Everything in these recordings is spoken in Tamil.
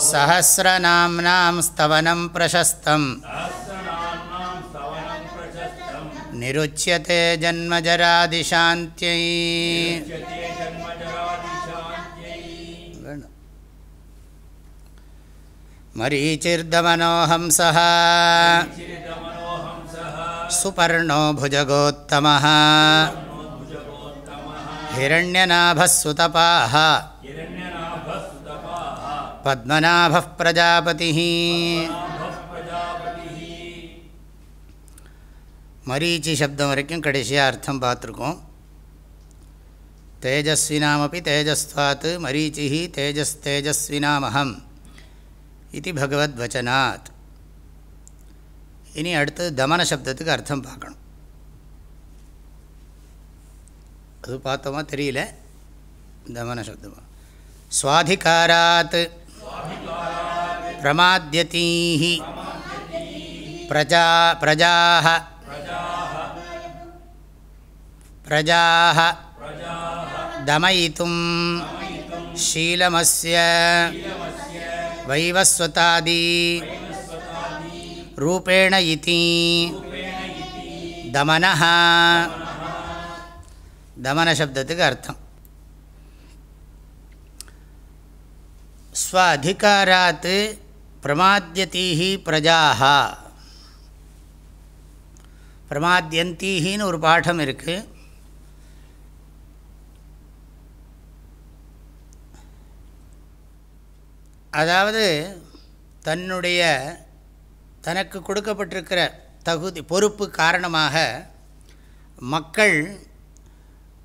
सहस्रनाम्नां स्तवनं प्रशस्तम्। निरुच्यते जन्मजरादिशान्त्यै। मरीचिर्दमनोहंसः। सुपर्णो भुजगोत्तमः हिरण्यनाभः सुतपाः पद्मनाभः प्रजापतिः மரீச்சி சப்தம் வரைக்கும் கடைசியாக அர்த்தம் பார்த்துருக்கோம் தேஜஸ்வினாமப்பி தேஜஸ்வாத் மரீச்சி தேஜஸ் தேஜஸ்வினாமகம் இது பகவத் வச்சனாத் இனி அடுத்தது தமன சப்தத்துக்கு அர்த்தம் பார்க்கணும் அது பார்த்தோமா தெரியல தமன சப்தமா சுவாதிகாராத் प्रमाद्यतीः। प्रजा प्रजा। प्रजाः। दमयितुं शीलमस्य। वैवस्वतादि। रूपेण इति। दमनः। दमनशब्दतुக்கு அர்த்தம்। ஸ்வ அதிகாராத் பிரமாத்தியத்தீஹி பிரஜாஹா. பிரமாத்தியந்தீஹின்னு ஒரு பாடம் இருக்குது அதாவது தன்னுடைய தனக்கு கொடுக்கப்பட்டிருக்கிற தகுதி பொறுப்பு காரணமாக மக்கள்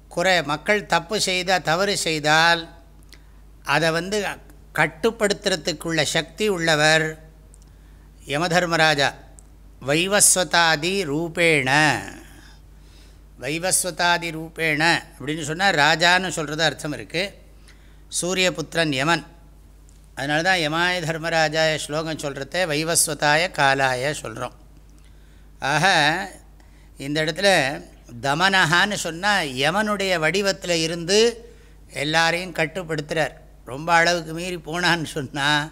குறை மக்கள் தப்பு செய்தால் தவறு செய்தால் அதை வந்து கட்டுப்படுத்துறதுக்குள்ள சக்தி உள்ளவர் யமதர்மராஜா. வைவஸ்வதாதி ரூபேண. வைவஸ்வதாதி ரூபேண அப்படின்னு சொன்னால் ராஜான்னு சொல்கிறது அர்த்தம் இருக்குது சூரியபுத்திரன் யமன். அதனால தான் யமாய தர்மராஜாய ஸ்லோகம் சொல்கிறத வைவஸ்வதாய காலாய சொல்கிறோம் ஆக இந்த இடத்துல தமனஹான்னு சொன்னால் யமனுடைய வடிவத்தில் இருந்து எல்லாரையும் கட்டுப்படுத்துகிறார் ரொம்ப அளவுக்கு மீறி போனான்னு சொன்னால்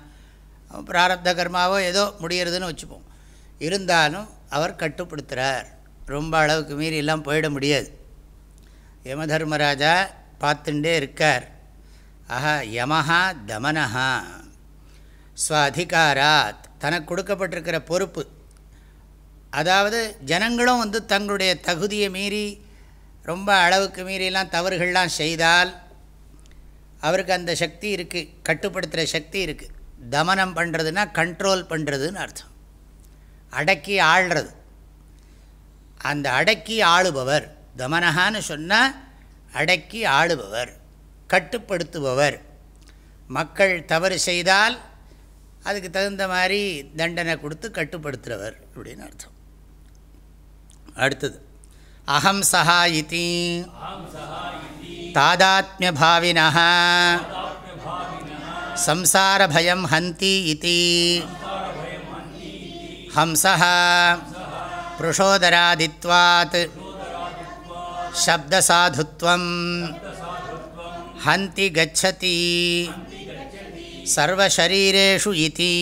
பிராரப்த கர்மாவோ ஏதோ முடிகிறதுன்னு வச்சுப்போம். இருந்தாலும் அவர் கட்டுப்படுத்துகிறார் ரொம்ப அளவுக்கு மீறி எல்லாம் போயிட முடியாது. யம தர்மராஜா பார்த்துட்டே இருக்கார். ஆஹா யமஹா தமனஹா. ஸ்வாதிகாராத் தனக்கு கொடுக்கப்பட்டிருக்கிற பொறுப்பு. அதாவது ஜனங்களும் வந்து தங்களுடைய தகுதியை மீறி ரொம்ப அளவுக்கு மீறிலாம் தவறுகள்லாம் செய்தால் அவருக்கு அந்த சக்தி இருக்குது கட்டுப்படுத்துகிற சக்தி இருக்குது தமனம் பண்ணுறதுன்னா கண்ட்ரோல் பண்ணுறதுன்னு அர்த்தம். அடக்கி ஆள்றது. அந்த அடக்கி ஆளுபவர் தமனகான்னு சொன்னால் அடக்கி ஆளுபவர் கட்டுப்படுத்துபவர். மக்கள் தவறு செய்தால் அதுக்கு தகுந்த மாதிரி தண்டனை கொடுத்து கட்டுப்படுத்துகிறவர் அப்படின்னு அர்த்தம். அடுத்தது அகம் சஹா இதி சம்சாரபயம் ஹந்தி இதி ஹம்சः புருஷோதராதித்வாத் சப்தசாதுத்வம் ஹந்தி கச்சதி சர்வசரீரேஷு இதி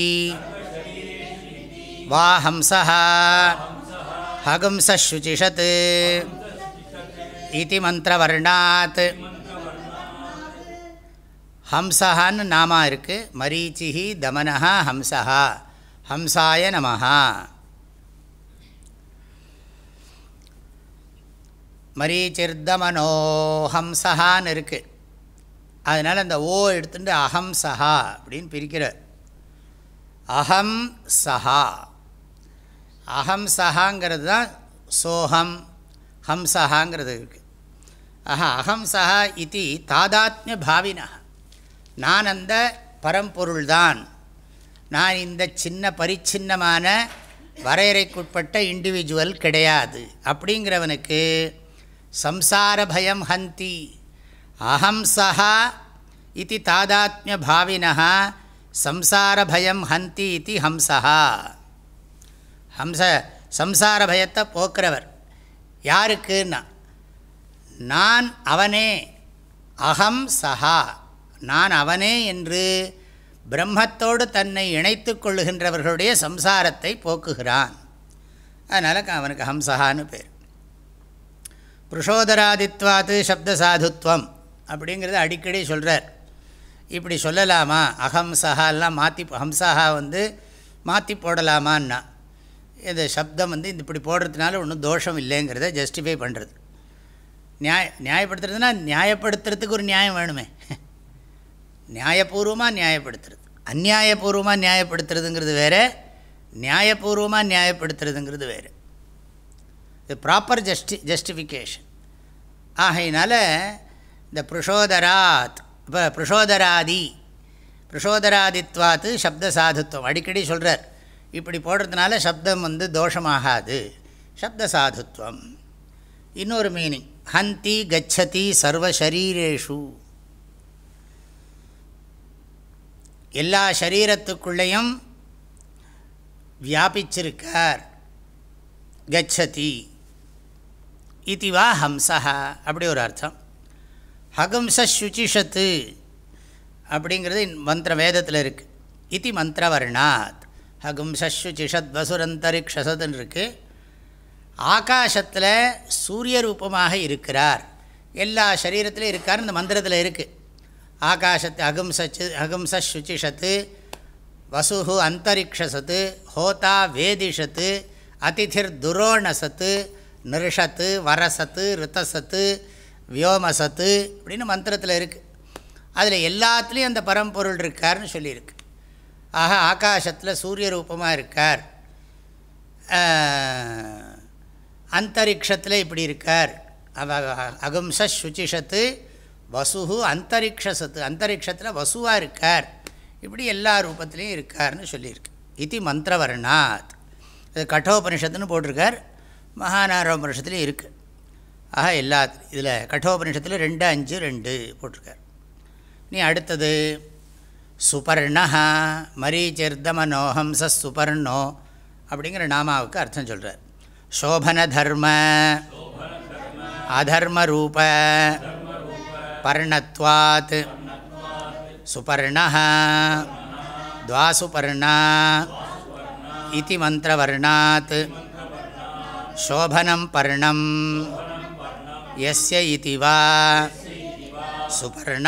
வா ஹம்சः ஹகும்சுச்சிஷத் இது மந்திரவர்ணாத் ஹம்சஹான்னு நாமா இருக்குது மரீச்சிஹி தமனஹா ஹம்சஹா ஹம்சாய நமஹா மரீச்சிர்தமனோ ஹம்சஹான்னு இருக்குது அதனால் அந்த ஓ எடுத்துட்டு அகம் சஹா அப்படின்னு பிரிக்கிறார் அகம் சஹா அகம் சஹாங்கிறது தான் சோஹம் ஹம்சஹாங்கிறது இருக்குது ஆஹா அகம் சஹா இது தாதாத்மிய பாவினா நான் அந்த பரம்பொருள்தான். நான் இந்த சின்ன பரிச்சின்னமான வரையறைக்குட்பட்ட இண்டிவிஜுவல் கிடையாது. அப்படிங்கிறவனுக்கு சம்சார பயம் ஹந்தி. அகம் சஹா இது தாதாத்மிய பாவினா சம்சார பயம் ஹந்தி இது ஹம்சஹா ஹம்ச சம்சார பயத்தை போக்குறவர். யாருக்குன்னா? நான் அவனே அகம் சஹா நான் அவனே என்று பிரம்மத்தோடு தன்னை இணைத்து கொள்ளுகின்றவர்களுடைய சம்சாரத்தை போக்குகிறான். அதனால் அவனுக்கு ஹம்சஹான்னு பேர். புருஷோதராதித்வாத்து சப்த சாதுத்வம் அப்படிங்கிறத அடிக்கடி சொல்கிறார் இப்படி சொல்லலாமா? அகம் சஹாலாம் மாற்றி ஹம்சஹா வந்து மாற்றி போடலாமான்னா இந்த சப்தம் வந்து இந்த இப்படி போடுறதுனால ஒன்றும் தோஷம் இல்லைங்கிறத ஜஸ்டிஃபை பண்ணுறது நியாய நியாயப்படுத்துறதுனா நியாயப்படுத்துறதுக்கு ஒரு நியாயம் வேணுமே. நியாயபூர்வமாக நியாயப்படுத்துறது. அந்நியாயபூர்வமாக நியாயப்படுத்துறதுங்கிறது வேறு நியாயபூர்வமாக நியாயப்படுத்துறதுங்கிறது வேறு. இது ப்ராப்பர் ஜஸ்டி ஜஸ்டிஃபிகேஷன் ஆகையினால இந்த புருஷோதராத் இப்போ புருஷோதராதி புருஷோதராதித்வாத்து சப்த சாதுத்வம் அடிக்கடி சொல்கிறார் இப்படி போடுறதுனால சப்தம் வந்து தோஷமாகாது. சப்த சாதுத்வம் இன்னொரு மீனிங் ஹந்தி கச்சதி சர்வசரீரேஷு. எல்லா சரீரத்துக்குள்ளேயும் வியாபிச்சிருக்கார் கச்சதி. இதுவா ஹம்சா அப்படி ஒரு அர்த்தம். ஹகம்ச சுச்சிஷத்து அப்படிங்கிறது மந்திர வேதத்தில் இருக்குது இது மந்திரவர்ணாத். ஹகும்சுச்சிஷத் வசுரந்தரிக்ஷசத்துன்னு இருக்குது ஆகாசத்தில் சூரிய ரூபமாக இருக்கிறார். எல்லா சரீரத்திலும் இருக்கார் இந்த மந்திரத்தில் இருக்குது ஆகாசத்து அகும்சச்சு அகும்ச சுச்சிஷத்து வசுகு அந்தரிக்ஷசத்து ஹோதா வேதிஷத்து அதிதிர் துரோணசத்து நிருஷத்து வரசத்து ரித்தசத்து வியோமசத்து அப்படின்னு மந்திரத்தில் இருக்குது அதில் எல்லாத்துலேயும் அந்த பரம்பொருள் இருக்கார்னு சொல்லியிருக்கு. ஆக ஆகாசத்தில் சூரிய ரூபமாக இருக்கார். அந்தரிக்ஷத்தில் இப்படி இருக்கார். அகும்ச சுச்சிஷத்து வசுகு அந்தரிக்ஷத்து அந்தரிக்ஷத்தில் வசுவாக இருக்கார். இப்படி எல்லா ரூபத்துலேயும் இருக்கார்னு சொல்லியிருக்கு. இது மந்திரவர்ணாத். இது கட்டோபனிஷத்துன்னு போட்டிருக்கார். மகாநாரோபனிஷத்துலேயும் இருக்குது ஆக எல்லா இதில் கட்டோபனிஷத்தில் ரெண்டு அஞ்சு ரெண்டு போட்டிருக்கார். நீ அடுத்தது சுபர்ணா மரீச்சிர்தமனோஹம்ச சுபர்ணோ அப்படிங்கிற நாமாவுக்கு அர்த்தம் சொல்கிறார் சோபன தர்ம அதர்ம ரூப பர்ணத்வாத் சுபர்ண துவாசுபர்ணா இதி மந்திரவர்ணாத் சோபனம் பர்ணம் எஸ்ய இதி வா சுபர்ண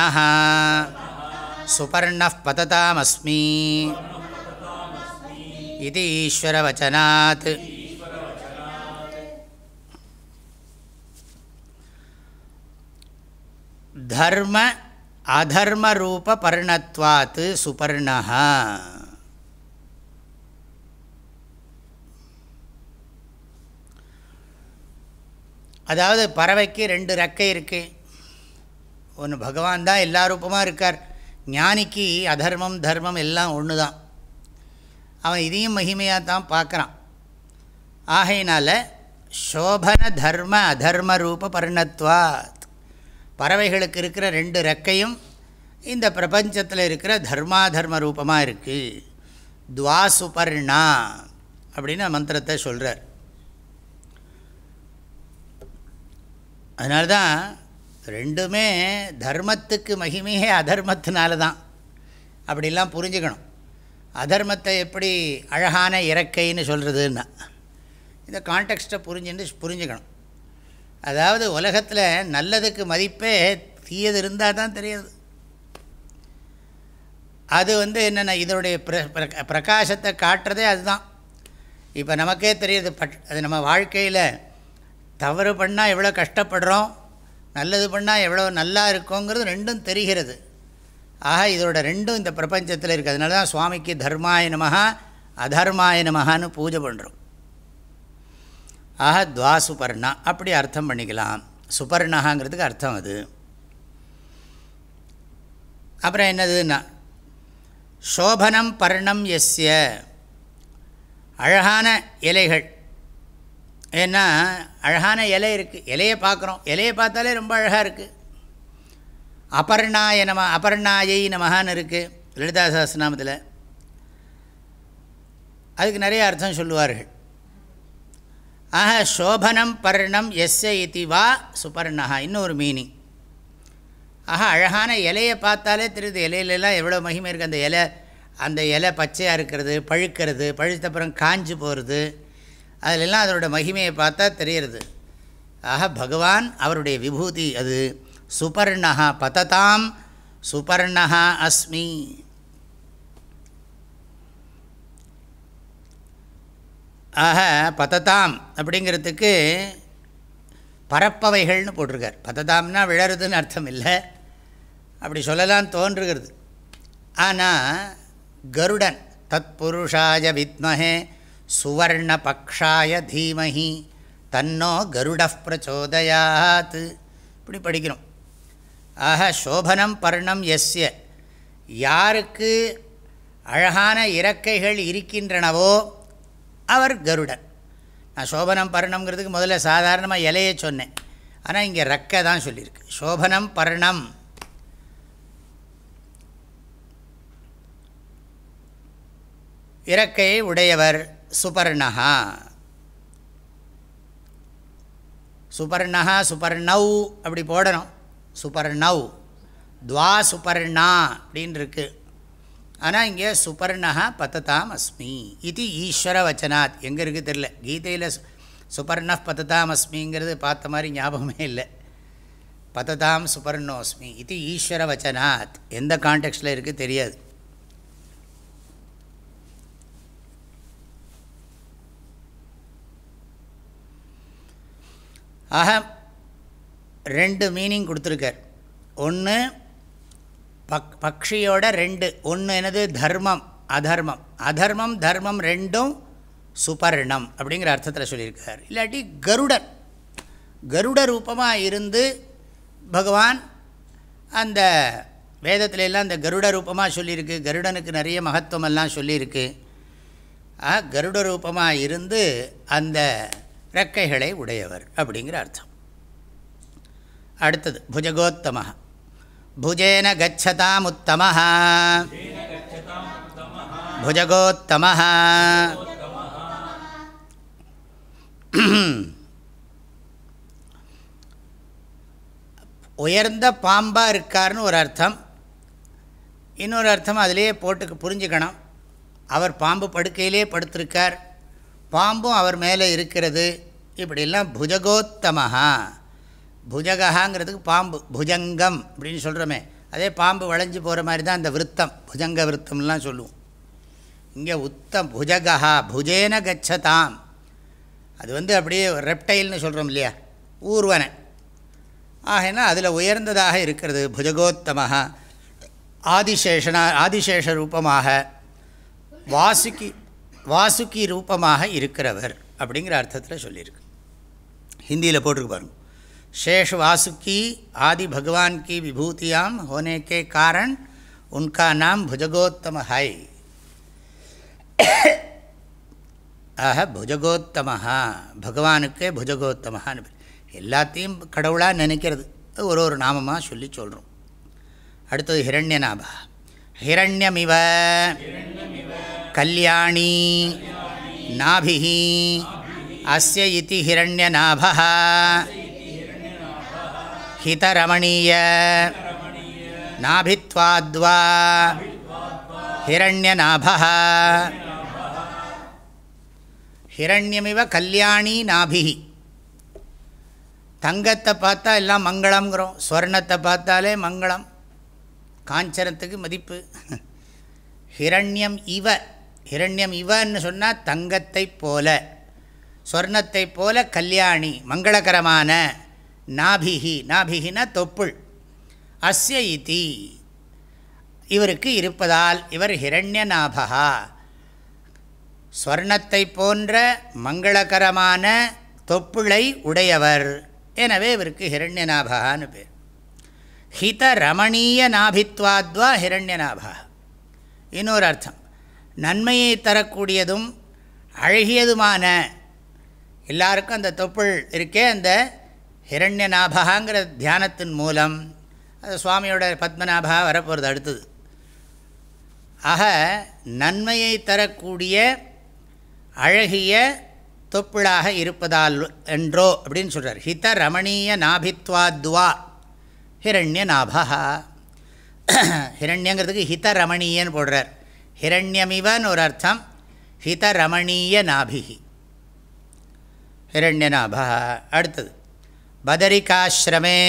சுபர்ண பததாமஸ்மி தர்ம அதர்ம தர்ம அதர்மரூப பர்ணத்வாத் அதாவது பறவைக்கு ரெண்டு ரெக்கை இருக்குது ஒன்று பகவான் தான் எல்லா ரூபமாக இருக்கார். ஞானிக்கு அதர்மம் தர்மம் எல்லாம் ஒன்று தான் அவன் இதையும் மகிமையாக தான் பார்க்குறான். ஆகையினால சோபன தர்ம அதர்ம ரூப பர்ணத்வாத். பறவைகளுக்கு இருக்கிற ரெண்டு ரெக்கையும் இந்த பிரபஞ்சத்தில் இருக்கிற தர்மாதர்ம ரூபமாக இருக்குது துவாசுபர்ணா அப்படின்னு மந்திரத்தை சொல்கிறார் அதனால தான் ரெண்டுமே தர்மத்துக்கு மகிமையே அதர்மத்தினால தான் அப்படிலாம் புரிஞ்சுக்கணும். அதர்மத்தை எப்படி அழகான இறக்கைன்னு சொல்கிறதுன்னா இந்த கான்டெக்ஸ்ட்டை புரிஞ்சுட்டு புரிஞ்சுக்கணும். அதாவது உலகத்தில் நல்லதுக்கு மதிப்பே தீயது இருந்தால் தான் தெரியாது. அது வந்து என்னென்ன இதனுடைய பிர பிரகாசத்தை காட்டுறதே அதுதான். இப்போ நமக்கே தெரியுது பட் அது நம்ம வாழ்க்கையில் தவறு பண்ணால் எவ்வளோ கஷ்டப்படுறோம் நல்லது பண்ணால் எவ்வளோ நல்லா இருக்கோங்கிறது ரெண்டும் தெரிகிறது. ஆக இதோட ரெண்டும் இந்த பிரபஞ்சத்தில் இருக்குது அதனால தான் சுவாமிக்கு தர்மாய நமஹா அதர்மாய நமஹான்னு பூஜை பண்ணுறோம் ஆக துவா சுபர்ணா. அப்படி அர்த்தம் பண்ணிக்கலாம். சுபர்ணாங்கிறதுக்கு அர்த்தம் அது. அப்புறம் என்னதுன்னா சோபனம் பர்ணம் எஸ்ய அழகான இலைகள். ஏன்னா அழகான இலை இருக்குது இலையை பார்க்குறோம். இலையை பார்த்தாலே ரொம்ப அழகாக இருக்குது அபர்ணாய நம அபர்ணாயை நமகான்னு இருக்குது லலிதா சாஸ்திரநாமத்தில் அதுக்கு நிறைய அர்த்தம் சொல்லுவார்கள். ஆக சோபனம் பர்ணம் எஸ்ய இது வா சுபர்ணா இன்னொரு மீனிங் ஆஹா அழகான இலையை பார்த்தாலே தெரியுது இலையிலலாம் எவ்வளோ மகிமை இருக்குது அந்த இலை அந்த இலை பச்சையாக இருக்கிறது பழுக்கிறது பழுத்தப்புறம் காஞ்சு போகிறது அதிலெல்லாம் அதோட மகிமையை பார்த்தா தெரியுறது ஆக பகவான் அவருடைய விபூதி அது. சுபர்ணா பததாம் சுபர்ணா அஸ்மி. ஆக பததாம் அப்படிங்கிறதுக்கு பரப்பவைகள்னு போட்டிருக்கார். பததாம்னா விழறதுன்னு அர்த்தம் இல்லை. அப்படி சொல்லலாம் தோன்றுகிறது. ஆனால் கருடன் தத் புருஷாய வித்மஹே சுவர்ண பக்ஷாய தீமஹி தன்னோ கருட பிரச்சோதயாத். இப்படி படிக்கிறோம். ஆக சோபனம் பர்ணம் எஸ்ய யாருக்கு அழகான இறக்கைகள் இருக்கின்றனவோ அவர் கருடன். நான் சோபனம் பர்ணம்ங்கிறதுக்கு முதல்ல சாதாரணமாக இலையை சொன்னேன். ஆனால் இங்கே ரெக்கை தான் சொல்லியிருக்கு. சோபனம் பர்ணம். இறக்கையை உடையவர் சுபர்ணஹா. சுபர்ணஹா சுபர்ணவ் அப்படி போடணும். சுபர்ணவ் துவா சுபர்ணா அப்படின்னு இருக்குது ஆனால் இங்கே சுபர்ணா பத்ததாம் அஸ்மி. இது ஈஸ்வர வச்சனாத் எங்கே இருக்குது தெரில கீதையில் சுபர்ண பத்ததாம் அஸ்மிங்கிறது பார்த்த மாதிரி ஞாபகமே இல்லை. பத்ததாம் சுபர்ணோஸ்மி. இது ஈஸ்வர வச்சனாத் எந்த கான்டெக்ஸ்டில் இருக்குது தெரியாது. ஆக ரெண்டு மீனிங் கொடுத்துருக்கார். ஒன்று பக் பக்ஷியோட ரெண்டு. ஒன்று என்னது? தர்மம் அதர்மம். அதர்மம் தர்மம் ரெண்டும் சுபர்ணம் அப்படிங்கிற அர்த்தத்தில் சொல்லியிருக்கார். இல்லாட்டி கருடன். கருட ரூபமாக இருந்து பகவான் அந்த வேதத்துல எல்லாம் அந்த கருட ரூபமாக சொல்லியிருக்கு. கருடனுக்கு நிறைய மகத்துவமெல்லாம் சொல்லியிருக்கு. ஆ கருட ரூபமாக இருந்து அந்த ரெக்கைகளை உடையவர் அப்படிங்கிற அர்த்தம். அடுத்தது புஜகோத்தமாக புஜேன கச்சதாமுத்தம புஜகோத்தம உயர்ந்த பாம்பாக இருக்கார்னு ஒரு அர்த்தம். இன்னொரு அர்த்தம் அதிலேயே போட்டு புரிஞ்சுக்கணும். அவர் பாம்பு படுக்கையிலே படுத்திருக்கார். பாம்பும் அவர் மேலே இருக்கிறது. இப்படிலாம் புஜகோத்தமஹா. புஜகாங்கிறதுக்கு பாம்பு புஜங்கம் அப்படின்னு சொல்கிறோமே அதே பாம்பு வளைஞ்சு போகிற மாதிரி தான் அந்த விருத்தம் புஜங்க விருத்தம்லாம் சொல்லுவோம். இங்கே உத்தம் புஜகா புஜேன கச்சதாம். அது வந்து அப்படியே ரெப்டைல்னு சொல்கிறோம் இல்லையா ஊர்வன. ஆகைனா அதில் உயர்ந்ததாக இருக்கிறது புஜகோத்தமாக ஆதிசேஷனா ஆதிசேஷ ரூபமாக வாசுகி வாசுகி ரூபமாக இருக்கிறவர் அப்படிங்கிற அர்த்தத்தில் சொல்லியிருக்கு. ஹிந்தியில் போட்டிருக்கு பாருங்கள் शेष वासुकी आदि भगवान की विभूतियां होने के कारण उनका नाम भुजगोत्तम है ஆக புஜகோத்தமஹா பகவானுக்கே புஜகோத்தமஹான்னு எல்லாத்தையும் கடவுளாக நினைக்கிறது ஒரு ஒரு நாமமாக சொல்லி சொல்கிறோம் அடுத்தது ஹிரண்யநாபா ஹிரண்யமிவ கல்யாணி நாபிஹி அஸ்ய இதி ஹிரண்யநாபா ஹிதரமணீய நாபித்வாத்வா ஹிரண்யநாபா ஹிரண்யமிவ கல்யாணி நாபிஹி தங்கத்தை பார்த்தா எல்லாம் மங்களம்ங்கிறோம். ஸ்வர்ணத்தை பார்த்தாலே மங்களம். காஞ்சனத்துக்கு மதிப்பு. ஹிரண்யம் இவ ஹிரண்யம் இவன்னு சொன்னால் தங்கத்தை போல. ஸ்வர்ணத்தை போல கல்யாணி மங்களகரமான நாபிகி நாபிகினா தொப்புள். அஸ்ய இதி. இவருக்கு இருப்பதால் இவர் ஹிரண்யநாபகா ஸ்வர்ணத்தை போன்ற மங்களகரமான தொப்புளை உடையவர். எனவே இவருக்கு ஹிரண்யநாபகான்னு பேர். ஹித ரமணீய நாபித்வாத்வா ஹிரண்யநாபா இன்னொரு அர்த்தம். நன்மையை தரக்கூடியதும் அழகியதுமான எல்லாருக்கும் அந்த தொப்புள் இருக்கே அந்த ஹிரண்யநாபகாங்கிற தியானத்தின் மூலம் அது சுவாமியோட பத்மநாபா வரப்போகிறது அடுத்தது. ஆக நன்மையை தரக்கூடிய அழகிய தொப்புளாக இருப்பதால் என்றோ அப்படின்னு சொல்கிறார் ஹித ரமணீய நாபித்வாத்வா ஹிரண்ய நாபா ஹிரண்யங்கிறதுக்கு ஹித ரமணீயன்னு போடுறார். ஹிரண்யமிவன் ஒரு அர்த்தம். ஹித ரமணீய நாபிகி. ஹிரண்யநாபா. அடுத்தது. बदरिकाश्रमे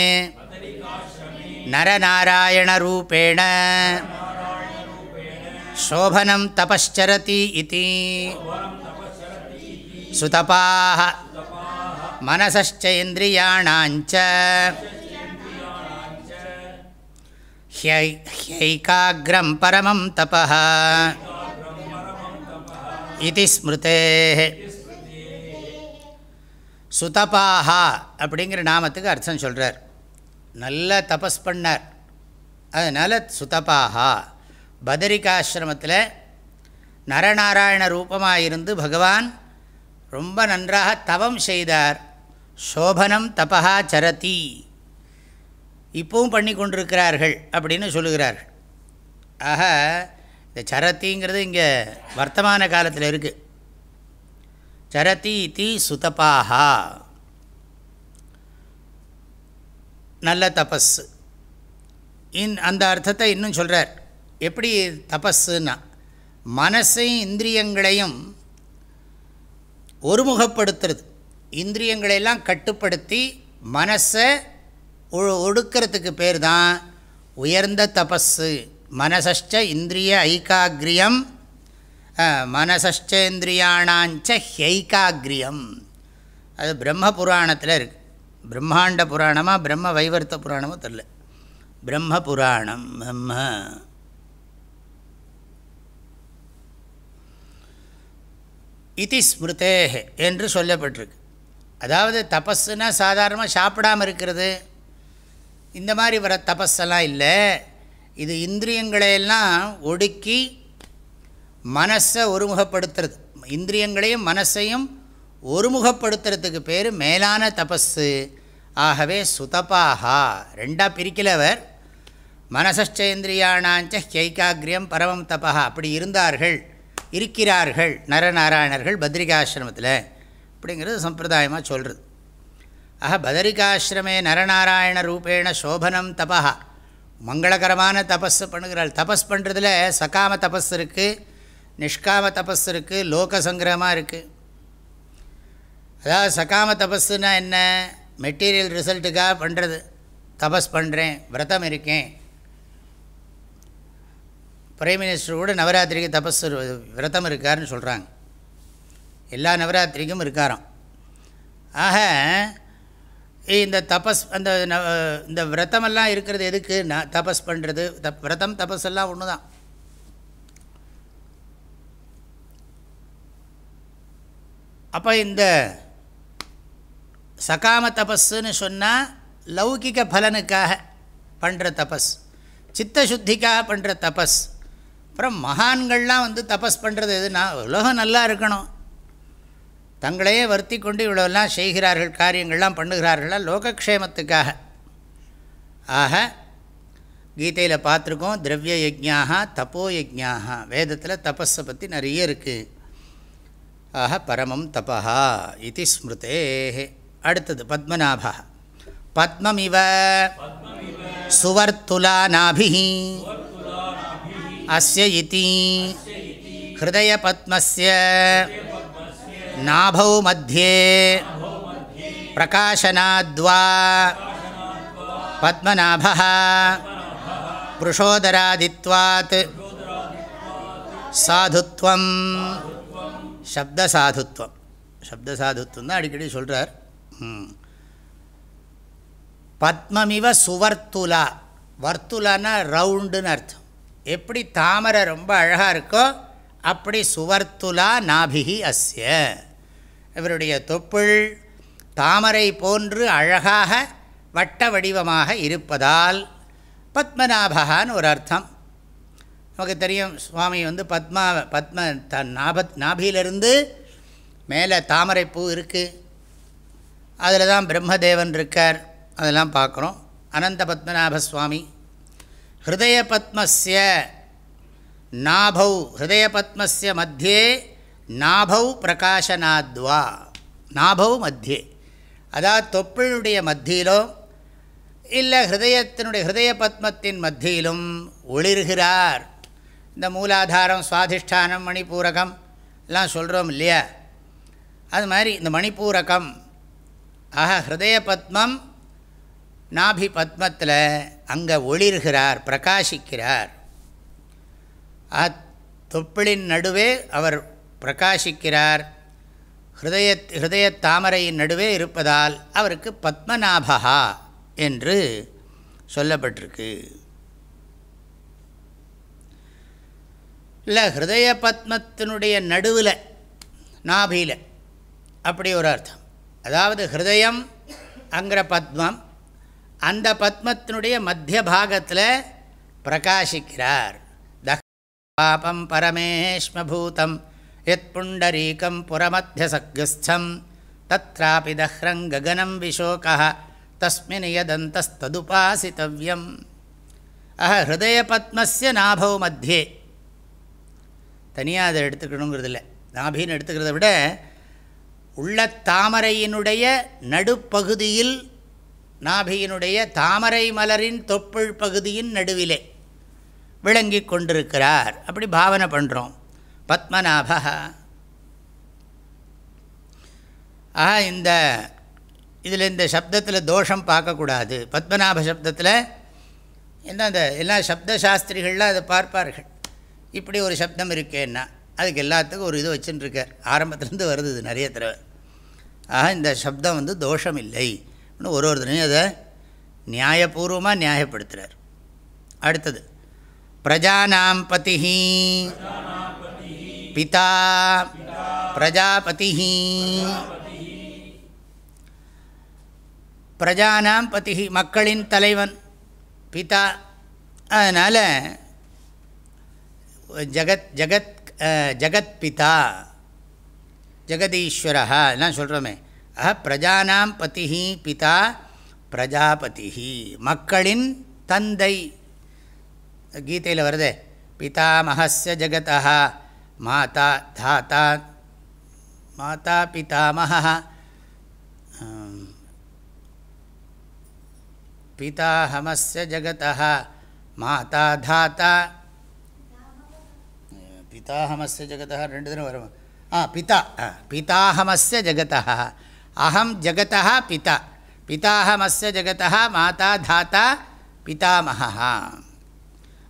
नरनारायणरूपेण शोभनं तपश्चरति इति सुतपाः मनसश्चेन्द्रियाणाञ्च ह्यैकाग्रं परमं तपः इति स्मृतेः சுதபாஹா அப்படிங்கிற நாமத்துக்கு அர்த்தம் சொல்கிறார் நல்ல தபஸ் பண்ணார். அதனால் சுதபாகா பதரிகாசிரமத்தில் நரநாராயண ரூபமாக இருந்து பகவான் ரொம்ப நன்றாக தவம் செய்தார். சோபனம் தபா சரதி. இப்பவும் பண்ணி கொண்டிருக்கிறார்கள் அப்படின்னு சொல்லுகிறார்கள். ஆக இந்த சரத்திங்கிறது இங்கே வர்த்தமான காலத்தில் இருக்குது சரதி இத்தி சுதபாகா நல்ல தபஸ் இன் அந்த அர்த்தத்தை இன்னும் சொல்கிறார் எப்படி தபஸுன்னா மனசையும் இந்திரியங்களையும் ஒருமுகப்படுத்துறது. இந்திரியங்களையெல்லாம் கட்டுப்படுத்தி மனசை ஒடுக்கிறதுக்கு பேர் தான் உயர்ந்த தபஸு மனசஷ்ட இந்திரிய ஐகாகிரியம் மனசஷ்டேந்திரியாணாஞ்ச ஹைகாகிரியம். அது பிரம்ம புராணத்தில் இருக்குது பிரம்மாண்ட புராணமாக பிரம்ம வைவர்த்த புராணமோ தெரில. பிரம்ம புராணம் பிரம்ம. இது ஸ்மிருதே என்று சொல்லப்பட்டிருக்கு. அதாவது தபஸ்னா சாதாரணமாக சாப்பிடாமல் இருக்கிறது. இந்த மாதிரி வர தபஸெல்லாம் இல்லை. இது இந்திரியங்களையெல்லாம் ஒடுக்கி மனசை ஒருமுகப்படுத்துறது. இந்திரியங்களையும் மனசையும் ஒருமுகப்படுத்துறதுக்கு பேர் மேலான தபஸு ஆகவே சுதபாகா ரெண்டாக பிரிக்கலவர். மனசச்சேந்திரியானாஞ்ச ஹைகாகிரியம் பரமம் தபா அப்படி இருந்தார்கள் இருக்கிறார்கள் நரநாராயணர்கள் பத்ரிகாசிரமத்தில். அப்படிங்கிறது சம்பிரதாயமாக சொல்கிறது ஆக பதரிகாசிரமே நரநாராயண ரூபேண சோபனம் தபா மங்களகரமான தபஸ் பண்ணுகிறாள். தபஸ் பண்ணுறதுல சகாம தபஸ் இருக்குது நிஷ்காம தபஸ் இருக்குது லோக சங்கிரகமாக இருக்குது அதாவது சகாம தபஸ்னா என்ன? மெட்டீரியல் ரிசல்ட்டுக்காக பண்ணுறது தபஸ் பண்ணுறேன் விரதம் இருக்கேன். பிரைம் மினிஸ்டர் கூட நவராத்திரிக்கு தபஸ் விரதம் இருக்காருன்னு சொல்கிறாங்க எல்லா நவராத்திரிக்கும் இருக்காராம். ஆக இந்த தபஸ் அந்த இந்த விரதமெல்லாம் இருக்கிறது எதுக்கு? நான் தபஸ் பண்ணுறது தப் விரதம் தபஸ் எல்லாம் ஒன்று தான் அப்போ இந்த சகாம தபஸ்ன்னு சொன்னால் லௌகிக பலனுக்காக பண்ணுற தபஸ் சித்த சுத்திக்காக பண்ணுற தபஸ். அப்புறம் மகான்கள்லாம் வந்து தபஸ் பண்ணுறது எதுனா உலகம் நல்லா இருக்கணும். தங்களையே வருத்தி கொண்டு இவ்வளோலாம் செய்கிறார்கள் காரியங்கள்லாம் பண்ணுகிறார்களா லோகக்ஷேமத்துக்காக. ஆக கீதையில் பார்த்துருக்கோம் திரவிய யஜ்யாக தப்போ யஜ்யாக வேதத்தில் தபஸை பற்றி நிறைய இருக்குது ஆக பரமம் தபா இது ஸ்மிருதே அடுத்தது பத்மநாபா பத்மமிவ சுவர்த்துலா நாபி அஸ்ய இதி. ஹிருதய பத்மஸ்ய நாபௌ மத்தியே பிரகாசனாத்வா பத்மநாபா புருஷோதராதித்வாத். சாதுத்வம். சப்தசாதுத்வம். சப்தசாதுத்வம் தான் அடிக்கடி சொல்கிறார் பத்மமிவ சுவர்த்துலா. வர்த்துலான்னா ரவுண்டுன்னு அர்த்தம். எப்படி தாமரை ரொம்ப அழகாக இருக்கோ அப்படி சுவர்த்துலா நாபிகி அஸ்ய. இவருடைய தொப்புள் தாமரை போன்று அழகாக வட்ட வடிவமாக இருப்பதால் பத்மநாபகான்னு ஒரு அர்த்தம். நமக்கு தெரியும் சுவாமி வந்து பத்மா பத்ம த நாபத் நாபியிலிருந்து மேலே தாமரைப்பூ இருக்குது அதில் தான் பிரம்மதேவன் இருக்கார். அதெல்லாம் பார்க்குறோம். அனந்த பத்மநாப சுவாமி. ஹிருதய பத்மஸ்ய நாபௌ ஹிருதய பத்மஸ்ய மத்தியே நாபௌ பிரகாசனாத்வா நாபௌ மத்தியே. அதாவது தொப்பிளுடைய மத்தியிலோ இல்லை ஹிருதயத்தினுடைய ஹிருதய பத்மத்தின் மத்தியிலும் ஒளிர்கிறார். இந்த மூலாதாரம் சுவாதிஷ்டானம் மணிப்பூரகம் எல்லாம் சொல்கிறோம் இல்லையா? அது மாதிரி இந்த மணிப்பூரகம் ஆக ஹிருதய பத்மம் நாபி பத்மத்தில் அங்கே ஒளிர்கிறார் பிரகாசிக்கிறார். தொப்பிளின் நடுவே அவர் பிரகாசிக்கிறார். ஹிருதய ஹிருதய தாமரையின் நடுவே இருப்பதால் அவருக்கு பத்மநாபகா என்று சொல்லப்பட்டிருக்கு. இல்லை ஹிருதய பத்மத்தினுடைய நடுவில் நாபியில். அப்படி ஒரு அர்த்தம். அதாவது ஹிருதயம் அங்கிற பத்மம் அந்த பத்மத்தினுடைய மத்திய பாகத்தில் பிரகாசிக்கிறார். பாபம் பரமேஷ்மபூதம் எத் புண்டரீகம் புறமத்தியசக்ஸ்தம் தத்ராபி தஹ்ரங் ககனம் விஷோகா தஸ்மின் யதந்தஸ்ததுபாசித்தவியம். அஹ ஹிருதய பத்மஸ்ய நாபவ மத்தியே. தனியாக அதை எடுத்துக்கணுங்கிறது இல்லை நாபின்னு எடுத்துக்கிறத விட உள்ள தாமரையினுடைய நடுப்பகுதியில் நாபியினுடைய தாமரை மலரின் தொப்புள் பகுதியின் நடுவிலே விளங்கி கொண்டிருக்கிறார். அப்படி பாவனை பண்ணுறோம் பத்மநாபா. ஆஹா இந்த இதில் இந்த சப்தத்தில் தோஷம் பார்க்கக்கூடாது. பத்மநாப சப்தத்தில் என்ன அந்த எல்லா சப்தசாஸ்திரிகள்லாம் அதை பார்ப்பார்கள். இப்படி ஒரு சப்தம் இருக்கேன்னா அதுக்கு எல்லாத்துக்கும் ஒரு இது வச்சுட்டுருக்கார். ஆரம்பத்துலேருந்து வருது இது நிறைய தடவை. ஆக இந்த சப்தம் வந்து தோஷம் இல்லை ஒரு ஒருத்தனையும் அதை நியாயபூர்வமாக நியாயப்படுத்துகிறார் அடுத்தது பிரஜானாம் பதி பிதா பிரஜாபதி பிரஜானாம் பதி மக்களின் தலைவன் பிதா. அதனால் ஜகத் ஜகத் ஜகத் பிதா ஜெகதீஸ்வரா எல்லாம் சொல்கிறோமே ஆஹா பிரஜானாம் பதி பிதா பிரஜாபதி மக்களின் தந்தை கீதையில் வருதே. பிதாமகஸ்ய ஜகதா மாதா தாத்தா மாதா பிதாமக பிதாஹமஸ்ய ஜகதா மாதா தாத்தா பிதாஹமஸ்ய ஜகதா ரெண்டு தினம் வரும் ஆ பிதா பிதாஹமஸ்ய ஜகதா அகம் ஜகதா பிதா பிதாஹமஸ்ய ஜகதா மாதா தாத்தா பிதாமகா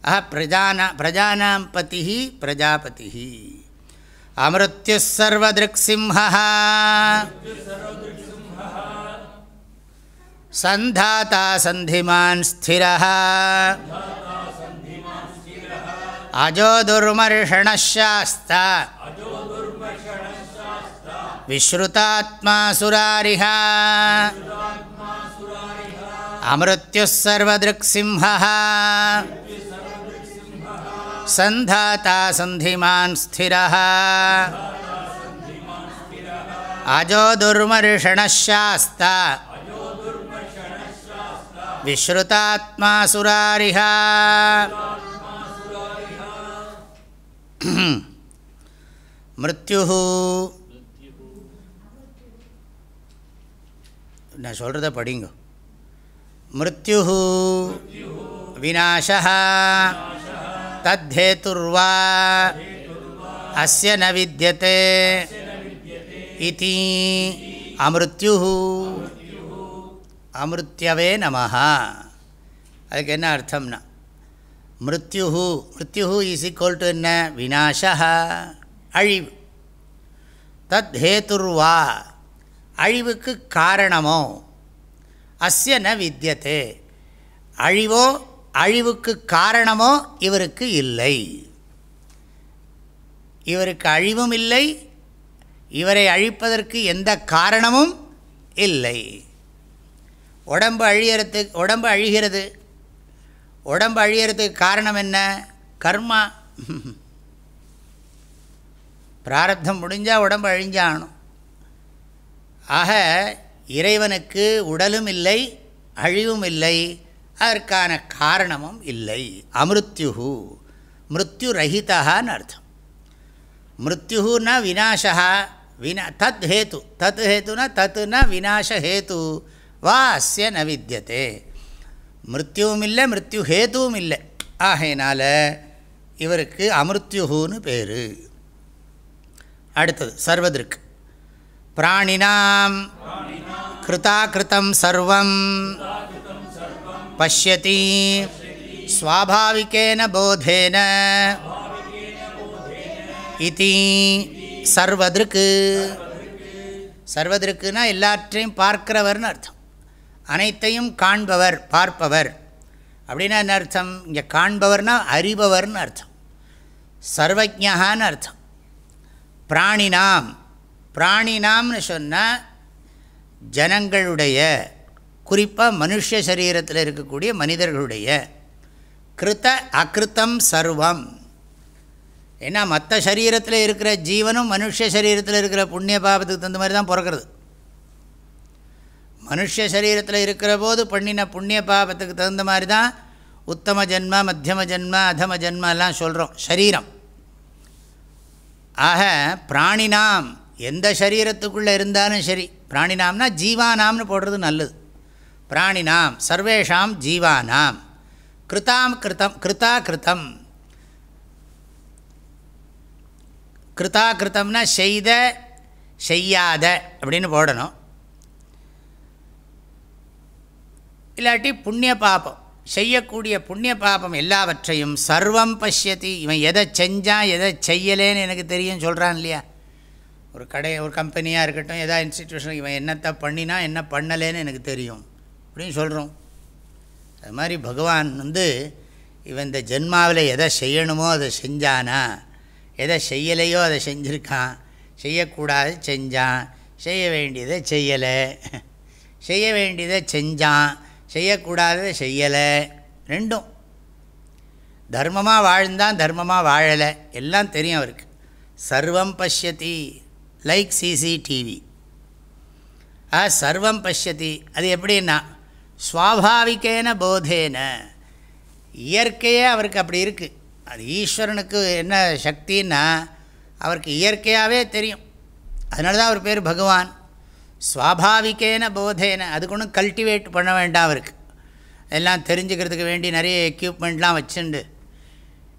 அஹ பிரஜானா பிரஜானாம் பதி பிரஜாபதி அமிருத்யுசர்வதிருக்சிம்ஹ சந்தாத்தா சந்திமான் ஸ்திர அஜோ துர்மர்ஷணசாஸ்தா விஸ்ருதாத்மா சுராரிஹ அமிருத்யுசர்வதிருக்சிம்ஹ சந்தாத்தா சந்திமான் ஸ்திர அஜோ துர்மர்ஷணசாஸ்தா விஸ்ருதாத்மா சுராரிஹா மிருத்யு நான் சொல்கிறத படிங்க மிருத்யு விநாசா தத்தேதுர்வா அஸ்ய ந வித்தியதே இதி அமிருத்யு அமிருத்யவே நமஹா அதுக்கு என்ன அர்த்தம்னா மிருத்யு மிருத்யு இஸ் ஈக்குவல் டு என்ன? விநாசா அழிவு. தத் ஹேத்துர்வா அழிவுக்கு காரணமோ? அஸ்ய ந வித்தியதே அழிவோ அழிவுக்கு காரணமோ? இவருக்கு இல்லை. இவருக்கு அழிவும் இல்லை. இவரை அழிப்பதற்கு எந்த காரணமும் இல்லை. உடம்பு அழியறதுக்கு உடம்பு அழிகிறது. உடம்பு அழியறதுக்கு காரணம் என்ன? கர்மா. பிராரப்தம் முடிஞ்சால் உடம்பு அழிஞ்சாகணும். ஆக இறைவனுக்கு உடலும் இல்லை அழிவும் இல்லை அதற்கான காரணமும் இல்லை. அமிருத்யு மிருத்யு ரஹிதான்னு அர்த்தம். மிருத்யுன்னா விநாசா வினா தத் ஹேத்து. தத் ஹேத்துனா தத்துனா விநாச ஹேத்து. வா அஸ்ய ந வித்தியதே மிருத்யுவும் இல்லை மிருத்யு ஹேதுவும் இல்லை ஆகையினால் இவருக்கு அமிருத்யுன்னு பேர். அடுத்தது சர்வதிருக்கு. பிராணினாம் கிருதாகிருத்தம் சர்வம் பசியதி ஸ்வாபாவிகேன போதேன இதி சர்வதிருக்கு. சர்வதிருக்குனா எல்லாற்றையும் பார்க்கிறவர்னு அர்த்தம். அனைத்தையும் காண்பவர் பார்ப்பவர். அப்படின்னா என்ன அர்த்தம்? இங்கே காண்பவர்னா அறிபவர்னு அர்த்தம். சர்வஜகான்னு அர்த்தம். பிராணினாம். பிராணினாம்னு சொன்னால் ஜனங்களுடைய குறிப்பாக மனுஷ சரீரத்தில் இருக்கக்கூடிய மனிதர்களுடைய கிருத்த அகிருத்தம் சர்வம். ஏன்னா மற்ற சரீரத்தில் இருக்கிற ஜீவனும் மனுஷ சரீரத்தில் இருக்கிற புண்ணிய பாபத்துக்கு தகுந்த மாதிரி தான் பிறக்கிறது. மனுஷ சரீரத்தில் இருக்கிற போது பண்ணின புண்ணிய பாபத்துக்கு தகுந்த மாதிரி தான் உத்தம ஜென்ம மத்தியம ஜென்ம அதம ஜென்மெல்லாம் சொல்கிறோம் சரீரம். ஆக பிராணினாம் எந்த சரீரத்துக்குள்ளே இருந்தாலும் சரி பிராணினாம்னா ஜீவானாம்னு போடுறது நல்லது. பிராணினாம் சர்வேஷாம் ஜீவானாம். கிருதாம் கிருத்தம் கிருதா கிருத்தம். கிருதா கிருத்தம்னா செய்த செய்யாத அப்படின்னு போடணும். இல்லாட்டி புண்ணிய பாபம் செய்யக்கூடிய புண்ணிய பாபம் எல்லாவற்றையும் சர்வம் பசியத்தி இவன் எதை செஞ்சான் எதை செய்யலேன்னு எனக்கு தெரியும் சொல்கிறான் இல்லையா? ஒரு கடை ஒரு கம்பெனியாக இருக்கட்டும் எதா இன்ஸ்டிடியூஷன் இவன் என்னத்தை பண்ணினா என்ன பண்ணலேன்னு எனக்கு தெரியும். அப்படின்னு சொல்கிறோம் அது மாதிரி பகவான் வந்து இவன் இந்த ஜென்மாவில் எதை செய்யணுமோ அதை செஞ்சானா எதை செய்யலையோ அதை செஞ்சுருக்கான் செய்யக்கூடாது செஞ்சான் செய்ய வேண்டியதை செய்யலை செய்ய வேண்டியதை செஞ்சான் செய்யக்கூடாததை செய்யலை. ரெண்டும். தர்மமாக வாழ்ந்தான் தர்மமாக வாழலை. எல்லாம் தெரியும் அவருக்கு. சர்வம் பஷ்யதி லைக் சிசிடிவி. ஆ சர்வம் பஷ்யதி. அது எப்படின்னா சுவாபாவிகேன போதேன. இயற்கையே அவருக்கு அப்படி இருக்குது அது ஈஸ்வரனுக்கு என்ன சக்தின்னா அவருக்கு இயற்கையாகவே தெரியும். அதனால தான் அவர் பேர் பகவான். சுவாபாவிகேன போதேன. அதுக்கு ஒன்றும் கல்டிவேட் பண்ண வேண்டாம் அவருக்கு. எல்லாம் தெரிஞ்சுக்கிறதுக்கு வேண்டி நிறைய எக்யூப்மெண்ட்லாம் வச்சுண்டு.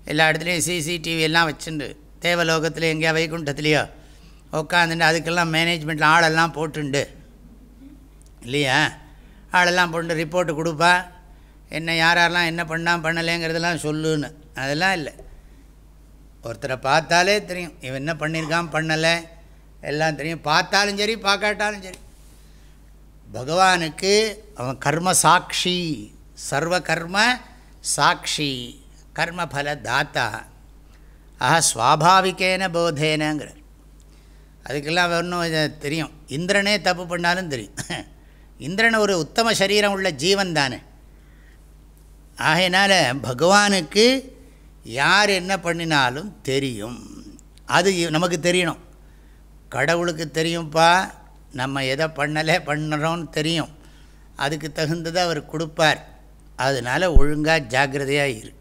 எல்லா இடத்துலையும் சிசிடிவி எல்லாம் வச்சுண்டு. தேவலோகத்தில் எங்கேயா வைகுண்டத்துலேயோ உட்காந்துட்டு அதுக்கெல்லாம் மேனேஜ்மெண்ட்டில் ஆளெல்லாம் போட்டுண்டு. இல்லையா? ஆளெல்லாம் போட்டு ரிப்போர்ட்டு கொடுப்பா. என்ன யாரெல்லாம் என்ன பண்ணால் பண்ணலைங்கிறதெல்லாம் சொல்லுன்னு. அதெல்லாம் இல்லை. ஒருத்தரை பார்த்தாலே தெரியும். இவன் என்ன பண்ணியிருக்கான் பண்ணலை. எல்லாம் தெரியும். பார்த்தாலும் சரி பார்க்காட்டாலும் சரி. பகவானுக்கு அவன் கர்ம சாட்சி சர்வ கர்ம சாட்சி கர்மஃபல தாத்தா. ஆஹா சுவாபாவிகேன போதேனங்கிறார். அதுக்கெல்லாம் ஒன்றும் தெரியும். இந்திரனே தப்பு பண்ணாலும் தெரியும். இந்திரன் ஒரு உத்தம சரீரம் உள்ள ஜீவன் தானே. ஆகையினால் பகவானுக்கு யார் என்ன பண்ணினாலும் தெரியும். அது நமக்கு தெரியணும். கடவுளுக்கு தெரியும்ப்பா நம்ம எதை பண்ணலை பண்ணுறோன்னு தெரியும். அதுக்கு தகுந்ததை அவர் கொடுப்பார். அதனால் ஒழுங்காக ஜாக்கிரதையாக இரு.